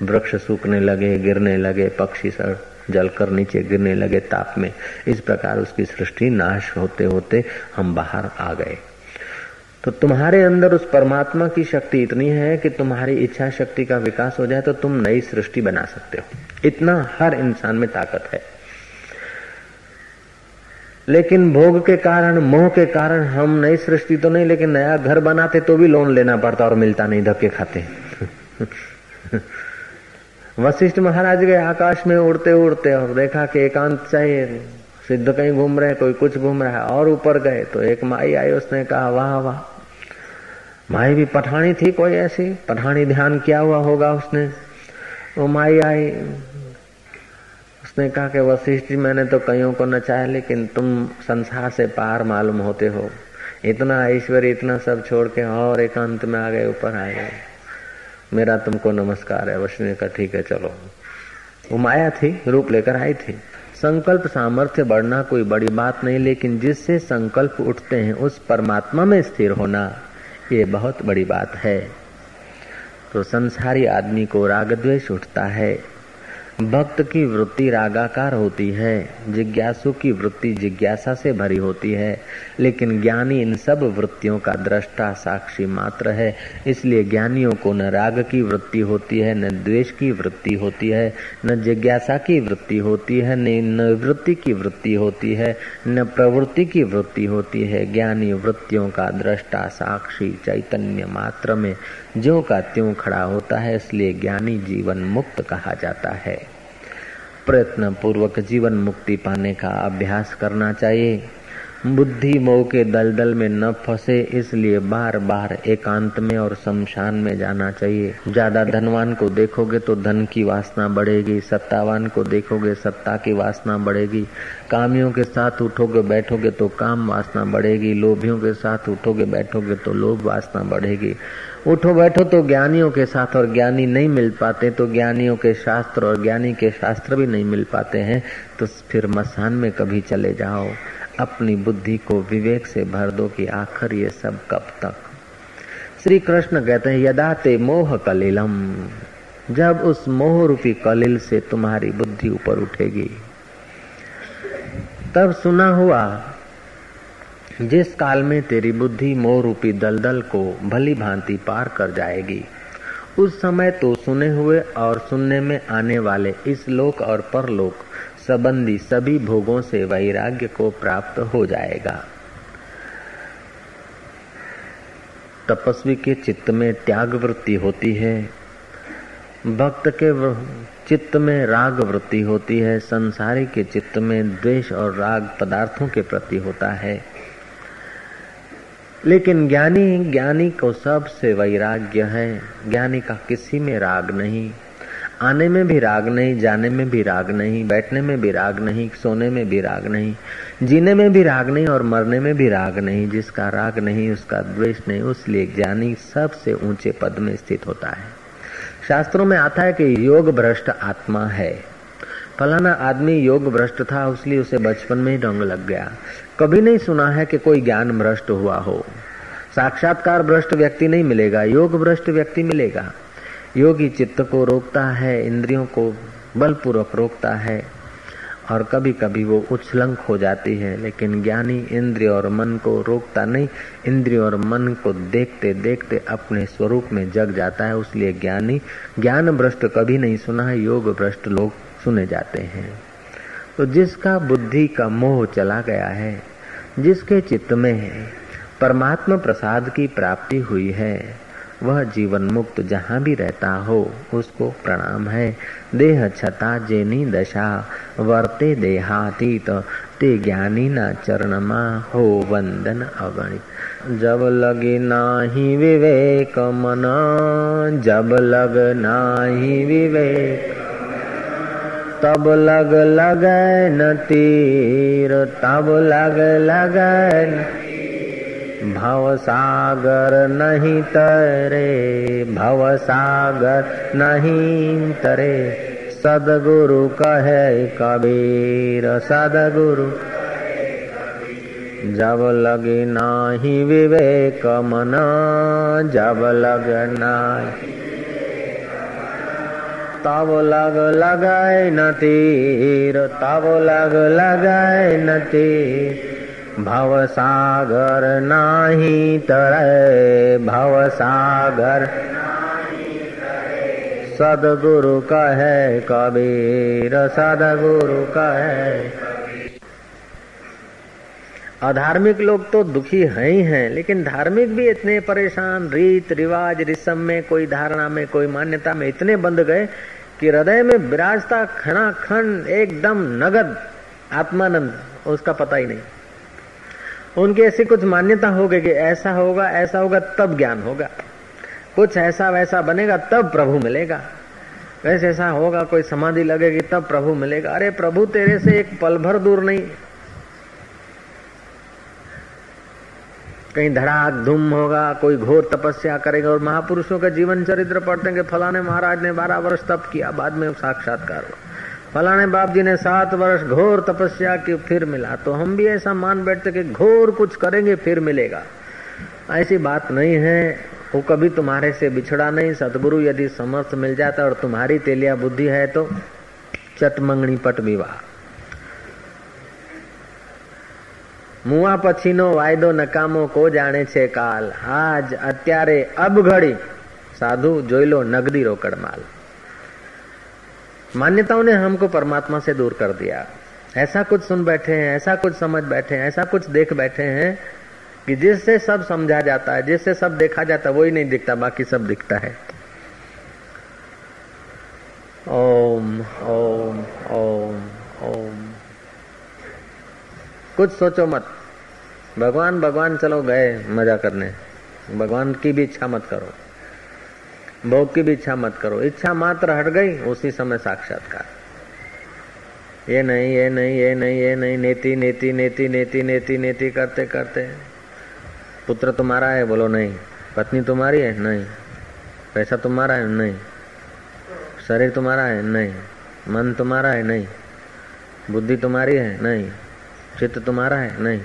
वृक्ष सूखने लगे, गिरने लगे, पक्षी सड़ जलकर नीचे गिरने लगे ताप में। इस प्रकार उसकी सृष्टि नाश होते होते हम बाहर आ गए। तो तुम्हारे अंदर उस परमात्मा की शक्ति इतनी है कि तुम्हारी इच्छा शक्ति का विकास हो जाए तो तुम नई सृष्टि बना सकते हो। इतना हर इंसान में ताकत है। लेकिन भोग के कारण, मोह के कारण हम नई सृष्टि तो नहीं, लेकिन नया घर बनाते तो भी लोन लेना पड़ता और मिलता नहीं, धक्के खाते। वशिष्ठ महाराज गए आकाश में उड़ते उड़ते और देखा कि एकांत चाहिए। सिद्ध कहीं घूम रहे कोई कुछ घूम रहा है, और ऊपर गए तो एक माई आई, उसने कहा, वाह वाह। माई भी पठानी थी कोई ऐसी, पठानी ध्यान किया हुआ होगा उसने। वो माई आई, उसने कहा कि, वशिष्ठ जी, मैंने तो कईयों को नचाया, लेकिन तुम संसार से पार मालूम होते हो। इतना ऐश्वर्य इतना सब छोड़ के और एकांत में आ गए, ऊपर आ गए मेरा तुमको नमस्कार है। वशिष्ठ ने कहा, ठीक है, चलो। वो माया थी, रूप लेकर आई थी। संकल्प सामर्थ्य बढ़ना कोई बड़ी बात नहीं, लेकिन जिससे संकल्प उठते हैं, उस परमात्मा में स्थिर होना, ये बहुत बड़ी बात है। तो संसारी आदमी को राग द्वेष उठता है। भक्त की वृत्ति रागाकार होती है, जिज्ञासु की वृत्ति जिज्ञासा से भरी होती है, लेकिन ज्ञानी इन सब वृत्तियों का दृष्टा साक्षी मात्र है, इसलिए ज्ञानियों को न राग की वृत्ति होती है, न द्वेष की वृत्ति होती है, न जिज्ञासा की वृत्ति होती है, न निवृत्ति की वृत्ति होती है, न प्रवृत्ति की वृत्ति होती है। ज्ञानी वृत्तियों का दृष्टा साक्षी चैतन्य मात्र में ज्यो का त्यों खड़ा होता है, इसलिए ज्ञानी जीवन मुक्त कहा जाता है। प्रयत्न पूर्वक जीवन मुक्ति पाने का अभ्यास करना चाहिए। बुद्धि मोह के दलदल में न फंसे, इसलिए बार बार एकांत में और शमशान में जाना चाहिए। ज़्यादा धनवान को देखोगे तो धन की वासना बढ़ेगी, सत्तावान को देखोगे सत्ता की वासना बढ़ेगी। कामियों के साथ उठोगे, बैठोगे तो काम वासना बढ़ेगी, लोभियों के साथ उठोगे, बैठोगे तो लोभ वासना बढ़ेगी। उठो बैठो तो ज्ञानियों के साथ और ज्ञानी नहीं मिल पाते तो ज्ञानियों के शास्त्र और ज्ञानी के शास्त्र भी नहीं मिल पाते हैं तो फिर मसान में कभी चले जाओ। अपनी बुद्धि को विवेक से भर दो कि आखिर ये सब कब तक। श्री कृष्ण कहते हैं, यदा ते मोह कलिलम, जब उस मोह रूपी कलिल से तुम्हारी बुद्धि ऊपर उठेगी। तब सुना हुआ जिस काल में तेरी बुद्धि मोह रूपी दलदल को भली भांति पार कर जाएगी, उस समय तो सुने हुए और सुनने में आने वाले इस लोक और परलोक संबंधी सभी भोगों से वैराग्य को प्राप्त हो जाएगा। तपस्वी के चित्त में त्याग वृत्ति होती है, भक्त के चित्त में राग वृत्ति होती है, संसारी के चित्त में द्वेष और राग पदार्थों के प्रति होता है। लेकिन ज्ञानी ज्ञानी को सबसे वैराग्य है। ज्ञानी का किसी में राग नहीं। आने में भी राग नहीं, जाने में भी राग नहीं, बैठने में भी राग नहीं, सोने में भी राग नहीं, जीने में भी राग नहीं और मरने में भी राग नहीं। जिसका राग नहीं, उसका द्वेष नहीं, उसलिए ज्ञानी सबसे ऊँचे पद में स्थित होता है। शास्त्रों में आता है कि योग भ्रष्ट आत्मा है। फलाना आदमी योग भ्रष्ट था इसलिए उसे बचपन में ही ढंग लग गया। कभी नहीं सुना है कि कोई ज्ञान भ्रष्ट हुआ हो। साक्षात्कार भ्रष्ट व्यक्ति नहीं मिलेगा, योग भ्रष्ट व्यक्ति मिलेगा। योगी चित्त को रोकता है, इंद्रियों को बलपूर्वक रोकता है, और कभी कभी वो उछलंक हो जाती है, लेकिन ज्ञानी इंद्रिय और मन को रोकता नहीं। इंद्रिय और मन को देखते देखते अपने स्वरूप में जग जाता है, उसलिए ज्ञानी, ज्ञान भ्रष्ट कभी नहीं सुना है, योग भ्रष्ट लोग सुने जाते हैं। तो जिसका बुद्धि का मोह चला गया है, जिसके चित्त में परमात्मा प्रसाद की प्राप्ति हुई है, वह जीवन मुक्त जहाँ भी रहता हो, उसको प्रणाम है। देह छता जेनी दशा, वर्ते देहातीत, ते ज्ञानी ना चरणमा हो वंदन अगणित। जब लगे नाही विवेक मन, जब लग नाही विवेक तब लग लग न तीर, तब लग लग भव सागर नहीं तरे, भव सागर नहीं तरे। सदगुरु कहे कबीर, सदगुरु जब लगे नाही विवेक मन, जब लग नाही तब लग लगाए न तीर तब लग लगाए न तीर। भव सागर नाही तरे भव सागर सदगुरु कहे कबीर, सदगुरु कहे अधार्मिक लोग तो दुखी हैं ही हैं, लेकिन धार्मिक भी इतने परेशान, रीत, रिवाज, रिसम में, कोई धारणा में, कोई मान्यता में इतने बंद गए कि हृदय में विराजता खना खंड एकदम नगद, आत्मानंद, उसका पता ही नहीं। उनकी ऐसी कुछ मान्यता हो गई कि ऐसा होगा ऐसा होगा, तब ज्ञान होगा। कुछ ऐसा वैसा बनेगा, तब प्रभु मिलेगा। वैसे ऐसा होगा, कोई समाधि लगेगी, तब प्रभु मिलेगा। अरे प्रभु, तेरे से एक पल भर दूर नहीं। कहीं धड़ाक, धूम होगा, कोई घोर तपस्या करेगा और महापुरुषों का जीवन चरित्र पढ़ते हैं कि फलाने महाराज ने बारह वर्ष तप किया, बाद में साक्षात्कार हुआ। फलाने बाप जी ने सात वर्ष घोर तपस्या की, फिर मिला। तो हम भी ऐसा मान बैठते कि घोर कुछ करेंगे, फिर मिलेगा। ऐसी बात नहीं है, वो कभी तुम्हारे से बिछड़ा नहीं। सदगुरु यदि समर्थ मिल जाता और तुम्हारी तेलिया बुद्धि है तो चटमंगनी पट विवाह। મુઆ પછીનો વાયદો નકામો કો જાણે છે કાલ આજ અત્યારે અબ ઘડી साधु જોઈ લો नगदी रोकड़ माल मान्यताओं ने हमको परमात्मा से दूर कर दिया ऐसा कुछ सुन बैठे हैं ऐसा कुछ समझ बैठे हैं ऐसा कुछ देख बैठे हैं कि जिससे सब समझा जाता है जिससे सब देखा जाता है वही नहीं दिखता बाकी सब दिखता है ओम ओम ओम ओम कुछ सोचो मत। भगवान भगवान, चलो गए मज़ा करने। भगवान की भी इच्छा मत करो। भोग की भी इच्छा मत करो। इच्छा मात्र हट गई, उसी समय साक्षात्कार। ये नहीं ये नहीं ये नहीं ये नहीं, नेति नेति नेति नेति नेति नेति करते करते। पुत्र तुम्हारा है, बोलो नहीं। पत्नी तुम्हारी है, नहीं। पैसा तुम्हारा है, नहीं। शरीर तुम्हारा है, नहीं। मन तुम्हारा है, नहीं। बुद्धि तुम्हारी है, नहीं। चित्त तुम्हारा है, नहीं।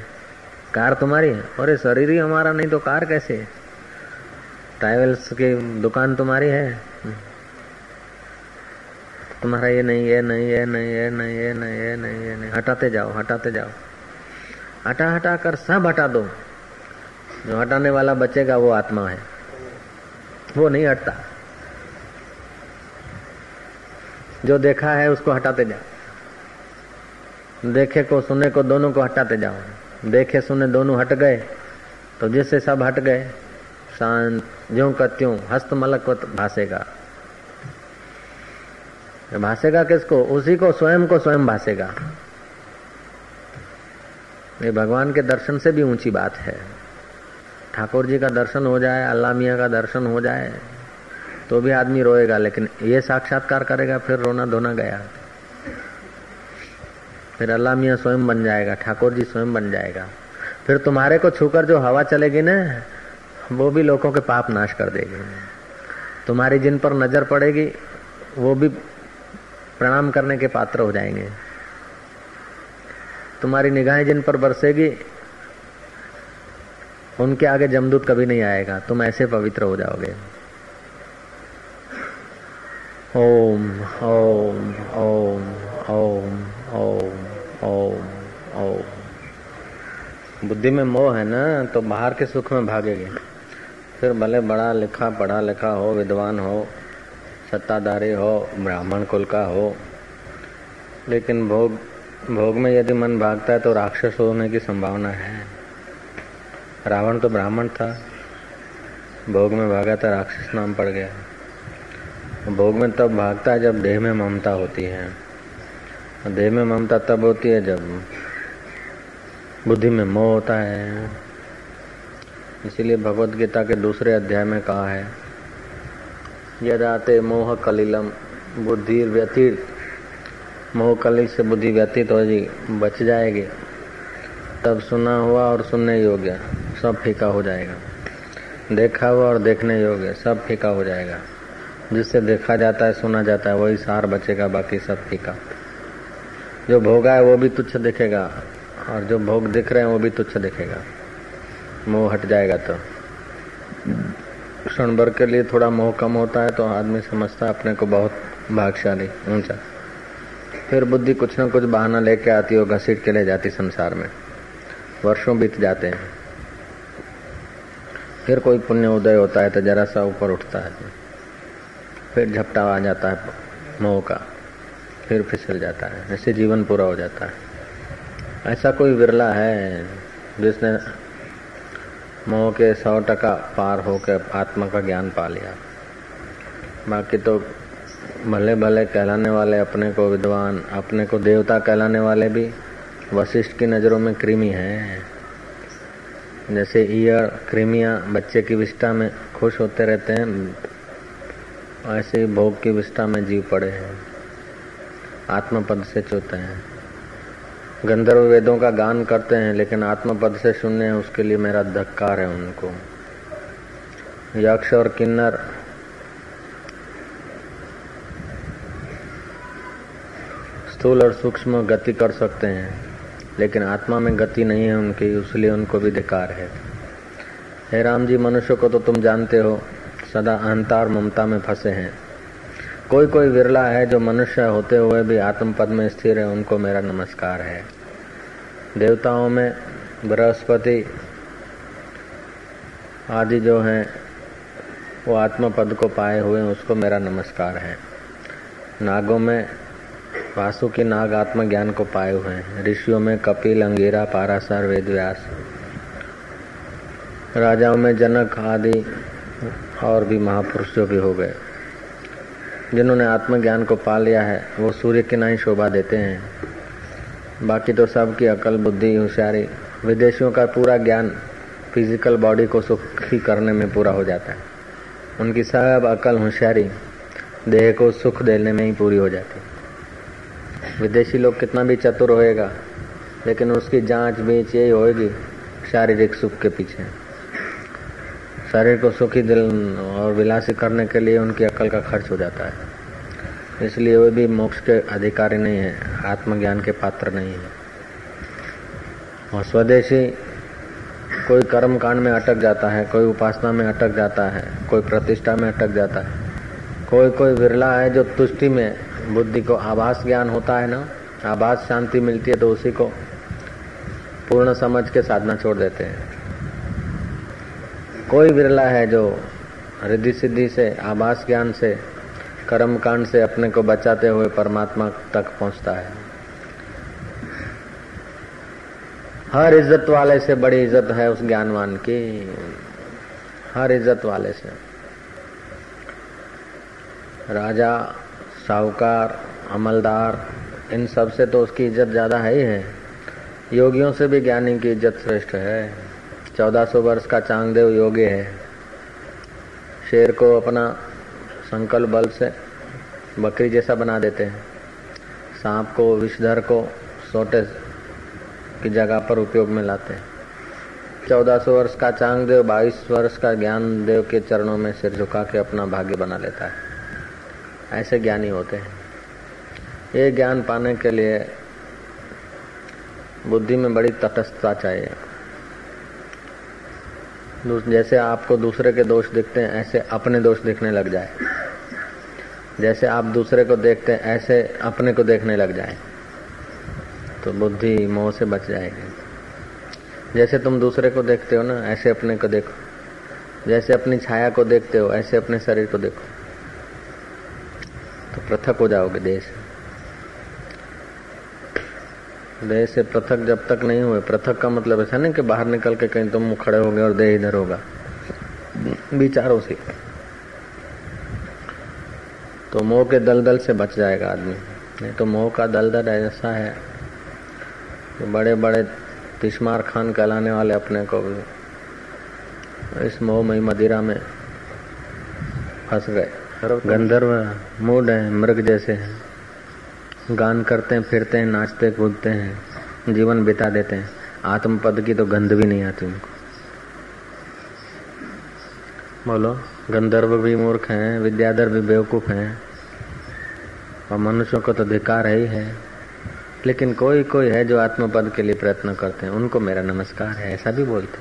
कार तुम्हारी है अरे शरीर ही हमारा, नहीं तो कार कैसे है? ट्रैवल्स की दुकान तुम्हारी है। तुम्हारा ये नहीं ये नहीं ये नहीं ये नहीं ये नहीं ये नहीं ये नहीं। हटाते जाओ हटाते जाओ। हटा हटा कर सब हटा दो। जो हटाने वाला बचेगा, वो आत्मा है। वो नहीं हटता। जो देखा है, उसको हटाते जाओ। देखे को सुने को दोनों को हटाते जाओ। देखे सुने दोनों हट गए तो जिससे सब हट गए, शांत ज्यो का त्यों हस्त मलकवत भासेगा। भासेगा किसको? उसी को स्वयं को स्वयं भासेगा। ये भगवान के दर्शन से भी ऊँची बात है। ठाकुर जी का दर्शन हो जाए, अल्लाह मियाँ का दर्शन हो जाए तो भी आदमी रोएगा, लेकिन ये साक्षात्कार करेगा, फिर रोना धोना गया। फिर अल्लाह मियाँ स्वयं बन जाएगा, ठाकुर जी स्वयं बन जाएगा। फिर तुम्हारे को छूकर जो हवा चलेगी ना, वो भी लोगों के पाप नाश कर देगी। तुम्हारी जिन पर नज़र पड़ेगी, वो भी प्रणाम करने के पात्र हो जाएँगे। तुम्हारी निगाहें जिन पर बरसेगी, उनके आगे जमदूत कभी नहीं आएगा। तुम ऐसे पवित्र हो जाओगे। ओम ओम ओम ओम ओम ओम बुद्धि में मोह है ना तो बाहर के सुख में भागेगे। फिर भले बड़ा लिखा, पढ़ा लिखा हो, विद्वान हो, सत्ताधारी हो, ब्राह्मण कुल का हो, लेकिन भोग भोग में यदि मन भागता है तो राक्षस होने की संभावना है। रावण तो ब्राह्मण था। भोग में भागा था, राक्षस नाम पड़ गया। भोग में तब भागता है जब देह में ममता होती है। देह में ममता तब होती है जब बुद्धि में मोह होता है। इसीलिए भगवत गीता के दूसरे अध्याय में कहा है, यदाते मोह कलिलम, बुद्धि व्यतीत मोह कलिल से बुद्धि व्यतीत हो जी, बच जाएगी। तब सुना हुआ और सुनने योग्य, सब फीका हो जाएगा। देखा हुआ और देखने योग्य, सब फीका हो जाएगा। जिससे देखा जाता है, सुना जाता है, वही सार बचेगा, बाकी सब फीका। जो भोगा है, वो भी तुच्छ दिखेगा। और जो भोग दिख रहे हैं वो भी तुच्छ दिखेगा। मोह हट जाएगा तो। क्षण भर के लिए थोड़ा मोह कम होता है तो आदमी समझता है अपने को बहुत भागशाली ऊँचा। फिर बुद्धि कुछ न कुछ बहाना लेके आती हो घसीट के ले जाती संसार में। वर्षों बीत जाते हैं। फिर कोई पुण्य उदय होता है तो जरा सा ऊपर उठता है। फिर झपटा आ जाता है मोह का। फिर फिसल जाता है। ऐसे जीवन पूरा हो जाता है। ऐसा कोई विरला है जिसने मोह के सौ टका पार होकर आत्मा का ज्ञान पा लिया? बाकी तो भले भले कहलाने वाले अपने को विद्वान, अपने को देवता कहलाने वाले भी वशिष्ठ की नज़रों में कृमि है। जैसे ईयर, कृमियाँ बच्चे की विष्ठा में खुश होते रहते हैं, ऐसे ही भोग की विष्ठा में जीव पड़े हैं। आत्मपद से चुते हैं। गंधर्व वेदों का गान करते हैं, लेकिन आत्मपद से सुनने हैं, उसके लिए मेरा धक्कार है उनको। यक्ष और किन्नर। स्थूल और सूक्ष्म गति कर सकते हैं, लेकिन आत्मा में गति नहीं है उनकी, इसलिए उनको भी धिकार है। हे राम जी, मनुष्य को तो तुम जानते हो, सदा अहंता और ममता में फंसे हैं। कोई कोई विरला है जो मनुष्य होते हुए भी आत्मपद में स्थिर है, उनको मेरा नमस्कार है। देवताओं में बृहस्पति आदि जो हैं, वो आत्म पद को पाए हुए हैं, उसको मेरा नमस्कार है। नागों में वासुकी नाग आत्मज्ञान को पाए हुए हैं। ऋषियों में कपिल, अंगीरा पारासर वेद व्यास राजाओं में जनक आदि और भी महापुरुष जो भी हो गए। जिन्होंने आत्मज्ञान को पा लिया है, वो सूर्य की नहीं शोभा देते हैं। बाकी तो सबकी अकल, बुद्धि, होशियारी, विदेशियों का पूरा ज्ञान फ़िज़िकल बॉडी को सुखी करने में पूरा हो जाता है। उनकी सब अकल, होशियारी, देह को सुख देने में ही पूरी हो जाती है। विदेशी लोग कितना भी चतुर होएगा, लेकिन उसकी जाँच बीच यही होएगी, शारीरिक सुख के पीछे। शरीर को सुखी दिल और विलासी करने के लिए उनकी अकल का खर्च हो जाता है। इसलिए वे भी मोक्ष के अधिकारी नहीं है, आत्मज्ञान के पात्र नहीं है। और स्वदेशी कोई कर्म कांड में अटक जाता है, कोई उपासना में अटक जाता है, कोई प्रतिष्ठा में अटक जाता है। कोई कोई विरला है जो तुष्टि में बुद्धि को आभास ज्ञान होता है ना, आभास शांति मिलती है तो उसी को पूर्ण समझ के साधना छोड़ देते हैं। कोई विरला है जो रिद्धि सिद्धि से, आभास ज्ञान से, कर्म कांड से अपने को बचाते हुए परमात्मा तक पहुँचता है। हर इज़्ज़त वाले से बड़ी इज़्ज़त है उस ज्ञानवान की। हर इज़्ज़त वाले से। राजा, साहूकार, अमलदार, इन सबसे तो उसकी इज़्ज़त ज़्यादा है ही है। योगियों से भी ज्ञानी की इज़्ज़त श्रेष्ठ है। चौदह सौ वर्ष का चांगदेव योगी है। शेर को अपना संकल्प बल से बकरी जैसा बना देते हैं। सांप को, विषधर को सोटे की जगह पर उपयोग में लाते हैं। चौदह सौ वर्ष का चांगदेव बाईस वर्ष का ज्ञान देव के चरणों में सिर झुका के अपना भाग्य बना लेता है। ऐसे ज्ञानी होते हैं। ये ज्ञान पाने के लिए बुद्धि में बड़ी तटस्थता चाहिए। जैसे आपको दूसरे के दोष दिखते हैं, ऐसे अपने दोष दिखने लग जाए। जैसे आप दूसरे को देखते हैं, ऐसे अपने को देखने लग जाए। तो बुद्धि मोह से बच जाएगी। जैसे तुम दूसरे को देखते हो ना, ऐसे अपने को देखो। जैसे अपनी छाया को देखते हो, ऐसे अपने शरीर को देखो। तो पृथक हो जाओगे देश। से देह से पृथक जब तक नहीं हुए पृथक का मतलब ऐसा नहीं कि बाहर निकल के कहीं तुम खड़े हो गए और देह इधर होगा। विचारों से। तो मोह के दलदल से बच जाएगा आदमी। नहीं तो मोह का दलदल ऐसा है बड़े बड़े तिश्मार खान कहलाने वाले अपने को भी इस मोह मोहमयी मदिरा में फंस गए। गंधर्व मूड है मृग जैसे हैं। गान करते हैं, फिरते हैं, नाचते कूदते हैं, जीवन बिता देते हैं। आत्मपद की तो गंध भी नहीं आती उनको। बोलो, गंधर्व भी मूर्ख हैं, विद्याधर भी बेवकूफ़ हैं, और मनुष्यों को तो धिकार ही है लेकिन कोई कोई है जो आत्मपद के लिए प्रयत्न करते हैं। उनको मेरा नमस्कार है, ऐसा भी बोलते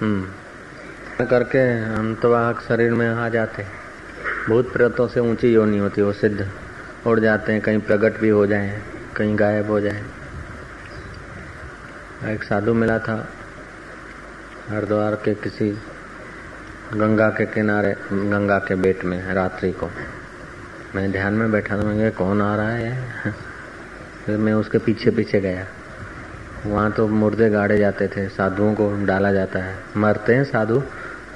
हम्म। करके अंतवाहक शरीर में आ जाते भूत प्रेतों से ऊँची योनी होती वो सिद्ध। उड़ जाते हैं, कहीं प्रकट भी हो जाए, कहीं गायब हो जाए। एक साधु मिला था, हरिद्वार के किसी गंगा के किनारे, गंगा के बेट में रात्रि को। मैं ध्यान में बैठा था, मैं कौन आ रहा है? फिर मैं उसके पीछे पीछे गया। वहाँ तो मुर्दे गाड़े जाते थे, साधुओं को डाला जाता है। मरते हैं साधु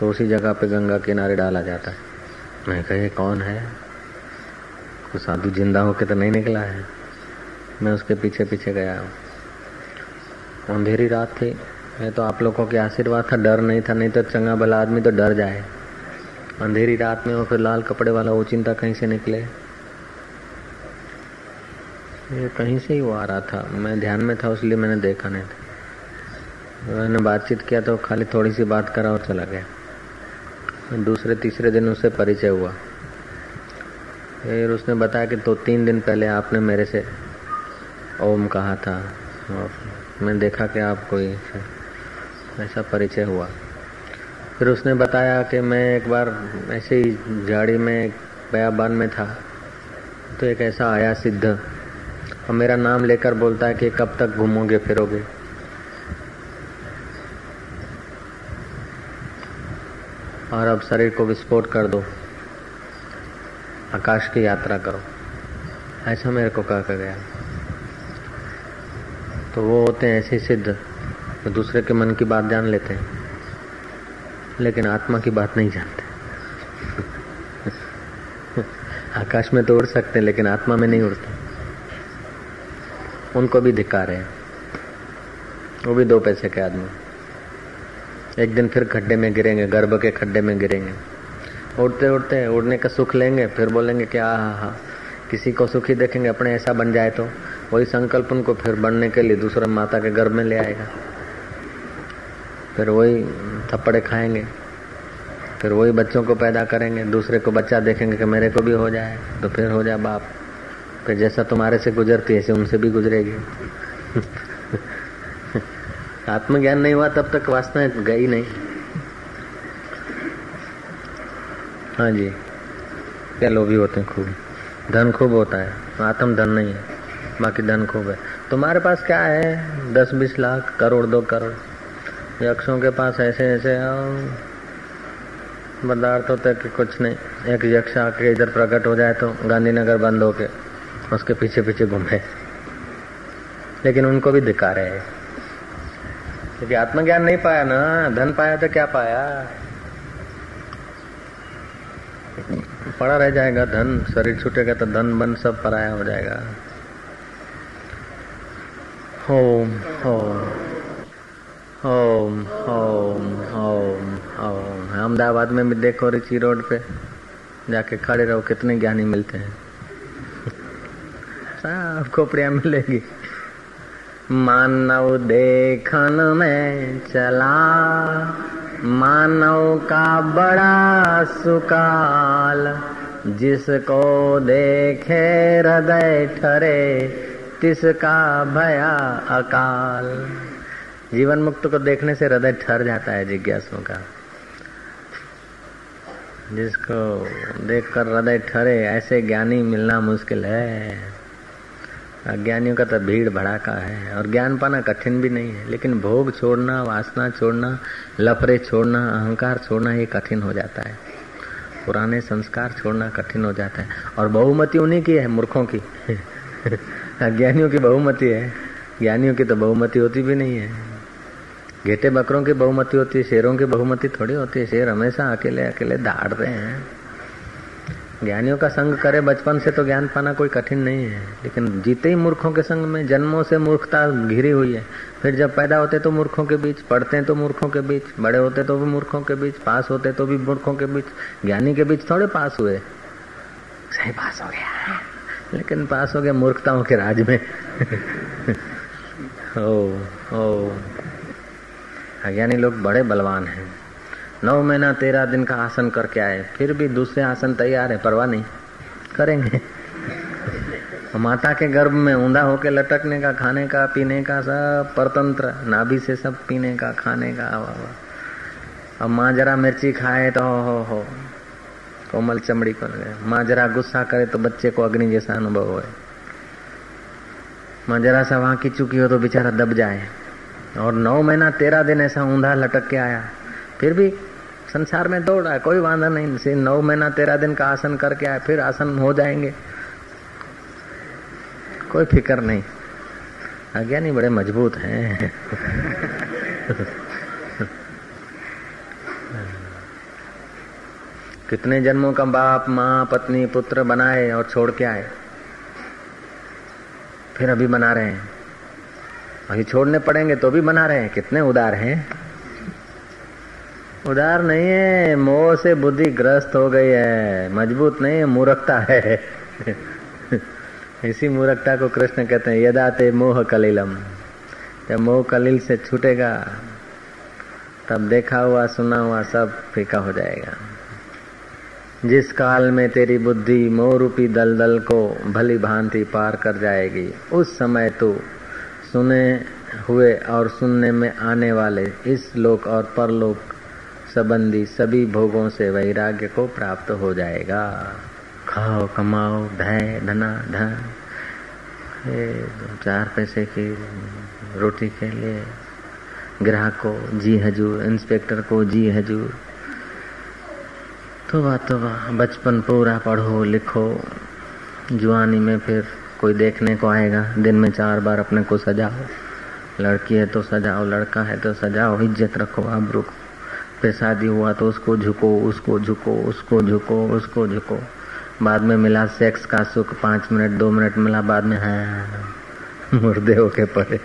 तो उसी जगह पे गंगा किनारे डाला जाता है। मैं कहे कौन है? कोई साधु ज़िंदा होके तो नहीं निकला है। मैं उसके पीछे पीछे गया हूँ। अंधेरी रात थी। मैं तो आप लोगों के आशीर्वाद था, डर नहीं था। नहीं तो चंगा भला आदमी तो डर जाए। अंधेरी रात में वो फिर लाल कपड़े वाला वो चिंता कहीं से निकले। ये कहीं से ही वो आ रहा था। मैं ध्यान में था इसलिए मैंने देखा नहीं था। मैंने बातचीत किया तो खाली थोड़ी सी बात करा और चला गया। दूसरे तीसरे दिन उससे परिचय हुआ। फिर उसने बताया कि तो तीन दिन पहले आपने मेरे से ओम कहा था। और मैं देखा कि आप कोई ऐसा परिचय हुआ। फिर उसने बताया कि मैं एक बार ऐसे ही झाड़ी में, बयाबान में था। तो एक ऐसा आया सिद्ध। और मेरा नाम लेकर बोलता है कि कब तक घूमोगे, फिरोगे? और अब शरीर को विस्फोट कर दो। आकाश की यात्रा करो। ऐसा मेरे को कह कर गया। तो वो होते हैं ऐसे सिद्ध तो दूसरे के मन की बात जान लेते हैं, लेकिन आत्मा की बात नहीं जानते। आकाश में तो उड़ सकते हैं, लेकिन आत्मा में नहीं उड़ते। उनको भी धिकार है। वो भी दो पैसे के आदमी। एक दिन फिर खड्डे में गिरेंगे, गर्भ के खड्डे में गिरेंगे। उड़ते उड़ते, उड़ने का सुख लेंगे, फिर बोलेंगे कि हाँ हाँ हाँ। किसी को सुखी देखेंगे, अपने ऐसा बन जाए तो। वही संकल्प उनको फिर बनने के लिए दूसरा माता के गर्भ में ले आएगा। फिर वही थप्पड़े खाएँगे। फिर वही बच्चों को पैदा करेंगे, दूसरे को बच्चा देखेंगे कि मेरे को भी हो जाए तो फिर हो जाए बाप। फिर जैसा तुम्हारे से गुजरती है, ऐसे उनसे भी गुजरेगी। आत्मज्ञान नहीं हुआ, तब तक वासना गई नहीं। हाँ जी। क्या लोभी होते हैं खूब? धन खूब होता है। आत्म धन नहीं है, बाकी धन खूब है। तुम्हारे पास क्या है? दस, बीस लाख, करोड़, दो करोड़। यक्षों के पास ऐसे ऐसे पदार्थ होते कि कुछ नहीं। एक यक्ष आके इधर प्रकट हो जाए तो गांधीनगर बंद होके उसके पीछे पीछे घूमे। लेकिन उनको भी दिखा रहे हैं। क्योंकि आत्मज्ञान नहीं पाया ना। धन पाया तो क्या पाया? पड़ा रह जाएगा, धन, शरीर छूटेगा तो धन बन सब पराया हो जाएगा। ओम ओम ओम ओम ओम ओम अहमदाबाद में भी देखो रिची रोड पे, जाके खड़े रहो, कितने ज्ञानी मिलते हैं। सब खोपड़िया मिलेगी। मानव देखन में चला मानव का बड़ा सुकाल, जिसको देखे हृदय ठरे, तिसका भया अकाल। जीवन मुक्त को देखने से हृदय ठर जाता है जिज्ञासु का। जिसको देखकर हृदय ठरे, ऐसे ज्ञानी मिलना मुश्किल है। अज्ञानियों का तो भीड़ भड़ाका है और ज्ञान पाना कठिन भी नहीं है, लेकिन भोग छोड़ना, वासना छोड़ना, लफड़े छोड़ना, अहंकार छोड़ना ये कठिन हो जाता है। पुराने संस्कार छोड़ना कठिन हो जाता है। और बहुमति उन्हीं की है, मूर्खों की। अज्ञानियों की बहुमति है। ज्ञानियों की तो बहुमति होती भी नहीं है। घेटे बकरों की बहुमति होती है, शेरों की बहुमति थोड़ी होती है। शेर हमेशा अकेले अकेले दाड़ रहे हैं। ज्ञानियों का संग करे बचपन से तो ज्ञान पाना कोई कठिन नहीं है। लेकिन जीते ही मूर्खों के संग में, जन्मों से मूर्खता घिरी हुई है। फिर जब पैदा होते तो मूर्खों के बीच, पढ़ते तो मूर्खों के बीच, बड़े होते तो भी मूर्खों के बीच, पास होते तो भी मूर्खों के बीच, ज्ञानी के बीच थोड़े पास हुए। सही पास हो गया। लेकिन पास हो गया मूर्खताओं के राज में। ओ ओ। अज्ञानी लोग बड़े बलवान हैं। नौ महीना तेरह दिन का आसन करके आए। फिर भी दूसरे आसन तैयार है, परवाह नहीं। करेंगे। माता के गर्भ में ऊंधा होके लटकने का, खाने का, पीने का, सब परतंत्र, नाभि से सब पीने का, खाने का अब माँ जरा मिर्ची खाए तो हो हो हो। कोमल चमड़ी कर गए माँ जरा गुस्सा करे तो बच्चे को अग्नि जैसा अनुभव हो माँ जरा सा वहाँ की चुकी हो तो बेचारा दब जाए। और नौ महीना तेरह दिन ऐसा ऊंधा लटक के आया। फिर भी संसार में दौड़ रहा है कोई वादा नहीं। नौ महीना तेरह दिन का आसन करके आए, फिर आसन हो जाएँगे। कोई फ़िक्र नहीं। अज्ञानी बड़े मज़बूत हैं। कितने जन्मों का बाप, माँ, पत्नी, पुत्र बनाए और छोड़ के आए। फिर अभी बना रहे हैं। अभी छोड़ने पड़ेंगे तो भी बना रहे हैं। कितने उदार हैं। उदार नहीं है, मोह से बुद्धि ग्रस्त हो गई है, मज़बूत नहीं है, मूर्खता है। इसी मूर्खता को कृष्ण कहते हैं, यदा ते मोह कलिलम। जब मोह कलिल से छूटेगा, तब देखा हुआ, सुना हुआ सब फीका हो जाएगा। जिस काल में तेरी बुद्धि मोह रूपी दलदल को भली भांति पार कर जाएगी, उस समय तू सुने हुए और सुनने में आने वाले इस लोक और परलोक संबंधी सभी भोगों से वैराग्य को प्राप्त हो जाएगा। खाओ, कमाओ धय धना, धन। चार पैसे की रोटी के लिए ग्राहक को, जी हजूर इंस्पेक्टर को, जी हजूर तो वाह तो वाह बचपन पूरा पढ़ो, लिखो। जुआनी में फिर कोई देखने को आएगा, दिन में चार बार अपने को सजाओ। लड़की है तो सजाओ, लड़का है तो सजाओ, इज़्ज़त रखो आबरू फिर शादी हुआ तो उसको झुको उसको झुको उसको झुको उसको झुको। बाद में मिला सेक्स का सुख, पाँच मिनट, दो मिनट मिला, बाद में हाँ मुर्दे होके पड़े।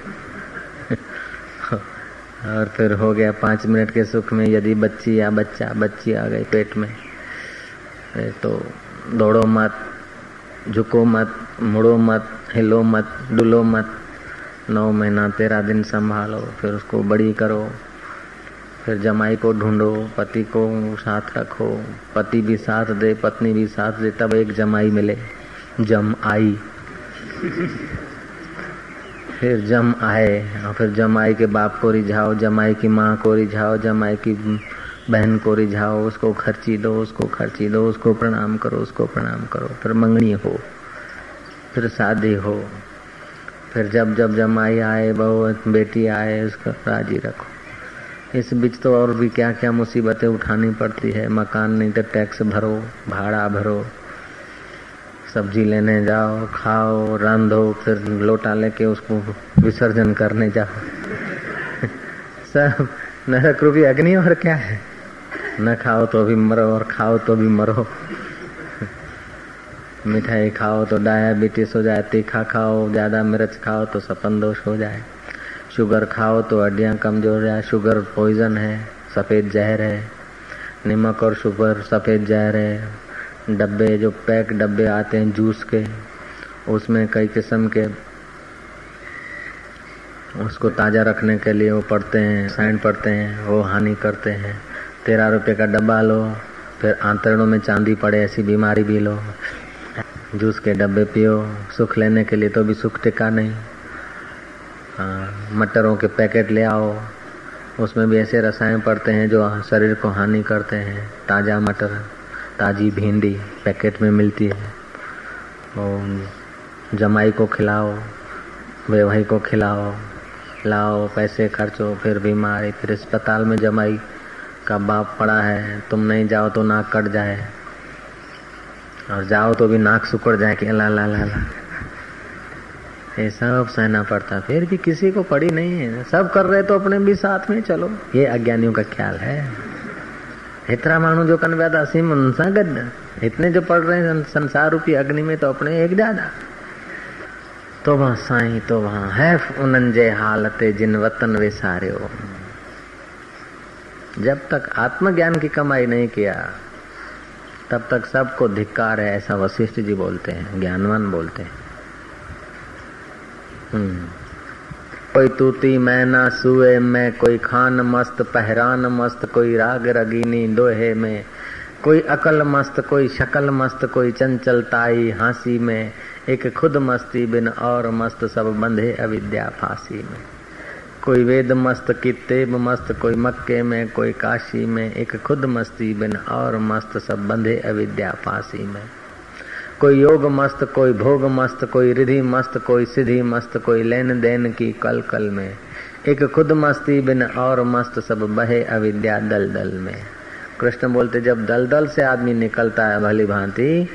और फिर हो गया पाँच मिनट के सुख में, यदि बच्ची या बच्चा, बच्ची आ गई पेट में तो दौड़ो मत, झुको मत, मुड़ो मत, हिलो मत, डुलो मत, नौ महीना तेरह दिन संभालो, फिर उसको बड़ी करो। फिर जमाई को ढूंढो, पति को साथ रखो, पति भी साथ दे, पत्नी भी साथ दे, तब एक जमाई मिले, जम आई। फिर जम आए, और फिर जमाई के बाप को रिझाओ, जमाई की माँ को रिझाओ, जमाई की बहन को रिझाओ, उसको खर्ची दो, उसको खर्ची दो, उसको प्रणाम करो, उसको प्रणाम करो, फिर मंगनी हो, फिर शादी हो, फिर जब जब जमाई आए, बहू, बेटी आए, उसको राज़ी रखो। इस बीच तो और भी क्या क्या मुसीबतें उठानी पड़ती है? मकान नहीं तो टैक्स भरो, भाड़ा भरो। सब्ज़ी लेने जाओ, खाओ, रांधो, फिर लोटा लेके उसको विसर्जन करने जाओ। सब नरक रूपी अग्नि और क्या है? न खाओ तो भी मरो और खाओ तो भी मरो। मिठाई खाओ तो डायबिटीज़ हो जाए, तीखा खाओ, ज़्यादा मिर्च खाओ तो सपन दोष हो जाए। शुगर खाओ तो हड्डियाँ कमज़ोर हो, शुगर पॉइजन है, सफ़ेद जहर है, नमक और शुगर सफ़ेद जहर है। डब्बे, जो पैक डब्बे आते हैं जूस के, उसमें कई किस्म के, उसको ताज़ा रखने के लिए वो पढ़ते हैं, साइन पढ़ते हैं, वो हानि करते हैं। तेरह रुपये का डब्बा लो, फिर आंतरणों में चांदी पड़े, ऐसी बीमारी भी लो। जूस के डब्बे पियो, सुख लेने के लिए तो भी सुख टिका नहीं। हाँ, मटरों के पैकेट ले आओ। उसमें भी ऐसे रसायन पड़ते हैं जो शरीर को हानि करते हैं। ताज़ा मटर ताज़ी भिंडी पैकेट में मिलती है। और जमाई को खिलाओ बेवही को खिलाओ। लाओ पैसे खर्चो फिर बीमारी फिर अस्पताल में जमाई का बाप पड़ा है। तुम नहीं जाओ तो नाक कट जाए। और जाओ तो भी नाक सुकड़ जाए कि ला ला ला ला ये सब सहना पड़ता। फिर भी किसी को पड़ी नहीं है। सब कर रहे तो अपने भी साथ में चलो। ये अज्ञानियों का ख्याल है। इतना मानू जो कन्व्या सीम गद इतने जो पढ़ रहे हैं संसार रूपी अग्नि में तो अपने एक ज़्यादा तो वहाँ साई तो वहाँ है उन जे हालते जिन वतन वे सारे हो। जब तक आत्मज्ञान की कमाई नहीं किया, तब तक सबको धिक्कार है, ऐसा वशिष्ठ जी बोलते हैं, ज्ञानवान बोलते हैं। कोई तूती मैना सुए, में कोई खान मस्त, पहरान मस्त, कोई राग रगीनी दोहे में। कोई अकल मस्त, कोई शकल मस्त, कोई चंचलताई हासी में। एक खुद मस्ती बिन और मस्त, सब बंधे अविद्या फांसी में। कोई वेद मस्त, की तेब मस्त, कोई मक्के में, कोई काशी में। एक खुद मस्ती बिन और मस्त, सब बंधे अविद्या फांसी में। कोई योग मस्त, कोई भोग मस्त, कोई रिधि मस्त, कोई सिद्धि मस्त, कोई लेन देन की कल कल में। एक खुद मस्ती बिन और मस्त सब बहे अविद्या दल दल में। कृष्ण बोलते, जब दल दल से आदमी निकलता है भली भांति,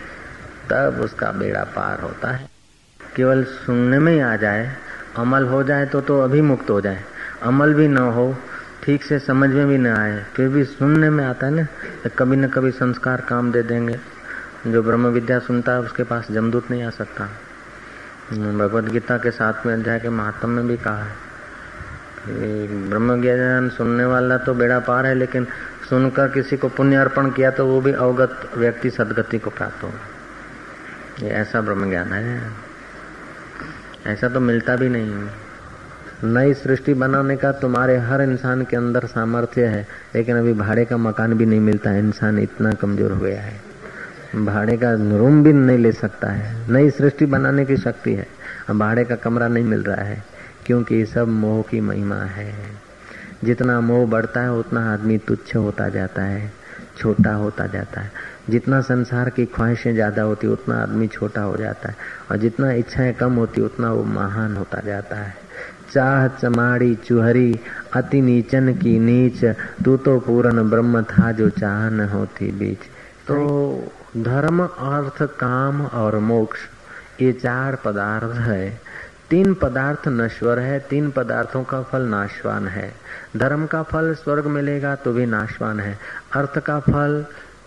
तब उसका बेड़ा पार होता है। केवल सुनने में ही आ जाए, अमल हो जाए तो तो अभी मुक्त हो जाए। अमल भी न हो, ठीक से समझ में भी न आए, फिर भी सुनने में आता है ना तो कभी न कभी संस्कार काम दे देंगे। जो ब्रह्म विद्या सुनता है, उसके पास जमदूत नहीं आ सकता। भगवत गीता के साथ में अध्याय के महात्म में भी कहा है ब्रह्म ज्ञान सुनने वाला तो बेड़ा पार है, लेकिन सुनकर किसी को पुण्य अर्पण किया तो वो भी अवगत व्यक्ति सदगति को प्राप्त होगा। ये ऐसा ब्रह्म ज्ञान है। ऐसा तो मिलता भी नहीं है। नई सृष्टि बनाने का तुम्हारे हर इंसान के अंदर सामर्थ्य है, लेकिन अभी भाड़े का मकान भी नहीं मिलता, इंसान इतना कमज़ोर हो गया है। भाड़े का रूम भी नहीं ले सकता है। नई सृष्टि बनाने की शक्ति है। भाड़े का कमरा नहीं मिल रहा है, क्योंकि सब मोह की महिमा है। जितना मोह बढ़ता है, उतना आदमी तुच्छ होता जाता है, छोटा होता जाता है। जितना संसार की ख्वाहिशें ज़्यादा होती, उतना आदमी छोटा हो जाता है। और जितना इच्छाएँ कम होती, उतना वो महान होता जाता है। चाह, चमाड़ी, चुहरी, अति नीचन की नीच, तू तो पूरन ब्रह्म था जो चाह न होती बीच। तो धर्म, अर्थ, काम और मोक्ष, ये चार पदार्थ है। तीन पदार्थ नश्वर है, तीन पदार्थों का फल नाशवान है। धर्म का फल स्वर्ग मिलेगा तो भी नाशवान है। अर्थ का फल,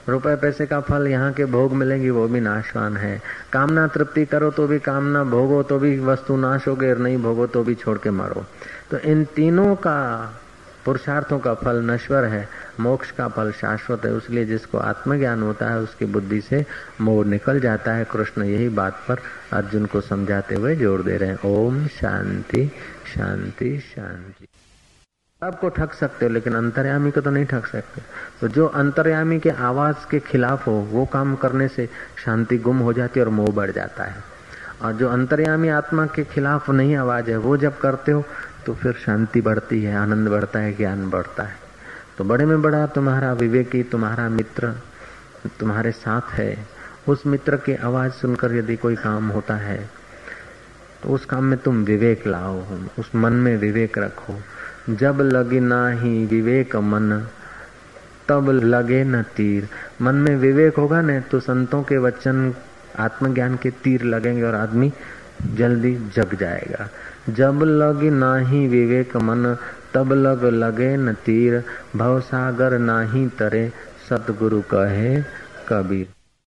रुपए पैसे का फल यहाँ के भोग मिलेंगे, वो भी नाशवान है। कामना तृप्ति करो तो भी कामना, भोगो तो भी वस्तु नाश हो और नहीं भोगो तो भी छोड़ के मरो। तो इन तीनों का पुरुषार्थों का फल नश्वर है, मोक्ष का फल शाश्वत है, उसलिए जिसको आत्मज्ञान होता है, उसकी बुद्धि से मोह निकल जाता है। कृष्ण यही बात पर अर्जुन को समझाते हुए ज़ोर दे रहे हैं। ओम शांति शांति शांति। सबको ठग सकते हो, लेकिन अंतर्यामी को तो नहीं ठग सकते। तो जो अंतर्यामी के आवाज़ के खिलाफ हो, वो काम करने से शांति गुम हो जाती है और मोह बढ़ जाता है। और जो अंतर्यामी आत्मा के खिलाफ नहीं आवाज़ है, वो जब करते हो तो फिर शांति बढ़ती है, आनंद बढ़ता है, ज्ञान बढ़ता है। तो बड़े में बड़ा तुम्हारा विवेकी, तुम्हारा मित्र, तुम्हारे साथ है। उस मित्र की आवाज़ सुनकर यदि कोई काम होता है तो उस काम में तुम विवेक लाओ, उस मन में विवेक रखो। जब लगे ना ही विवेक मन, तब लगे न तीर। मन में विवेक होगा ना तो संतों के वचन, आत्मज्ञान के तीर लगेंगे और आदमी जल्दी जग जाएगा। जब लग नाही विवेक मन, तब लग लगे न तीर भवसागर नाही तरे, सतगुरु कहे कबीर।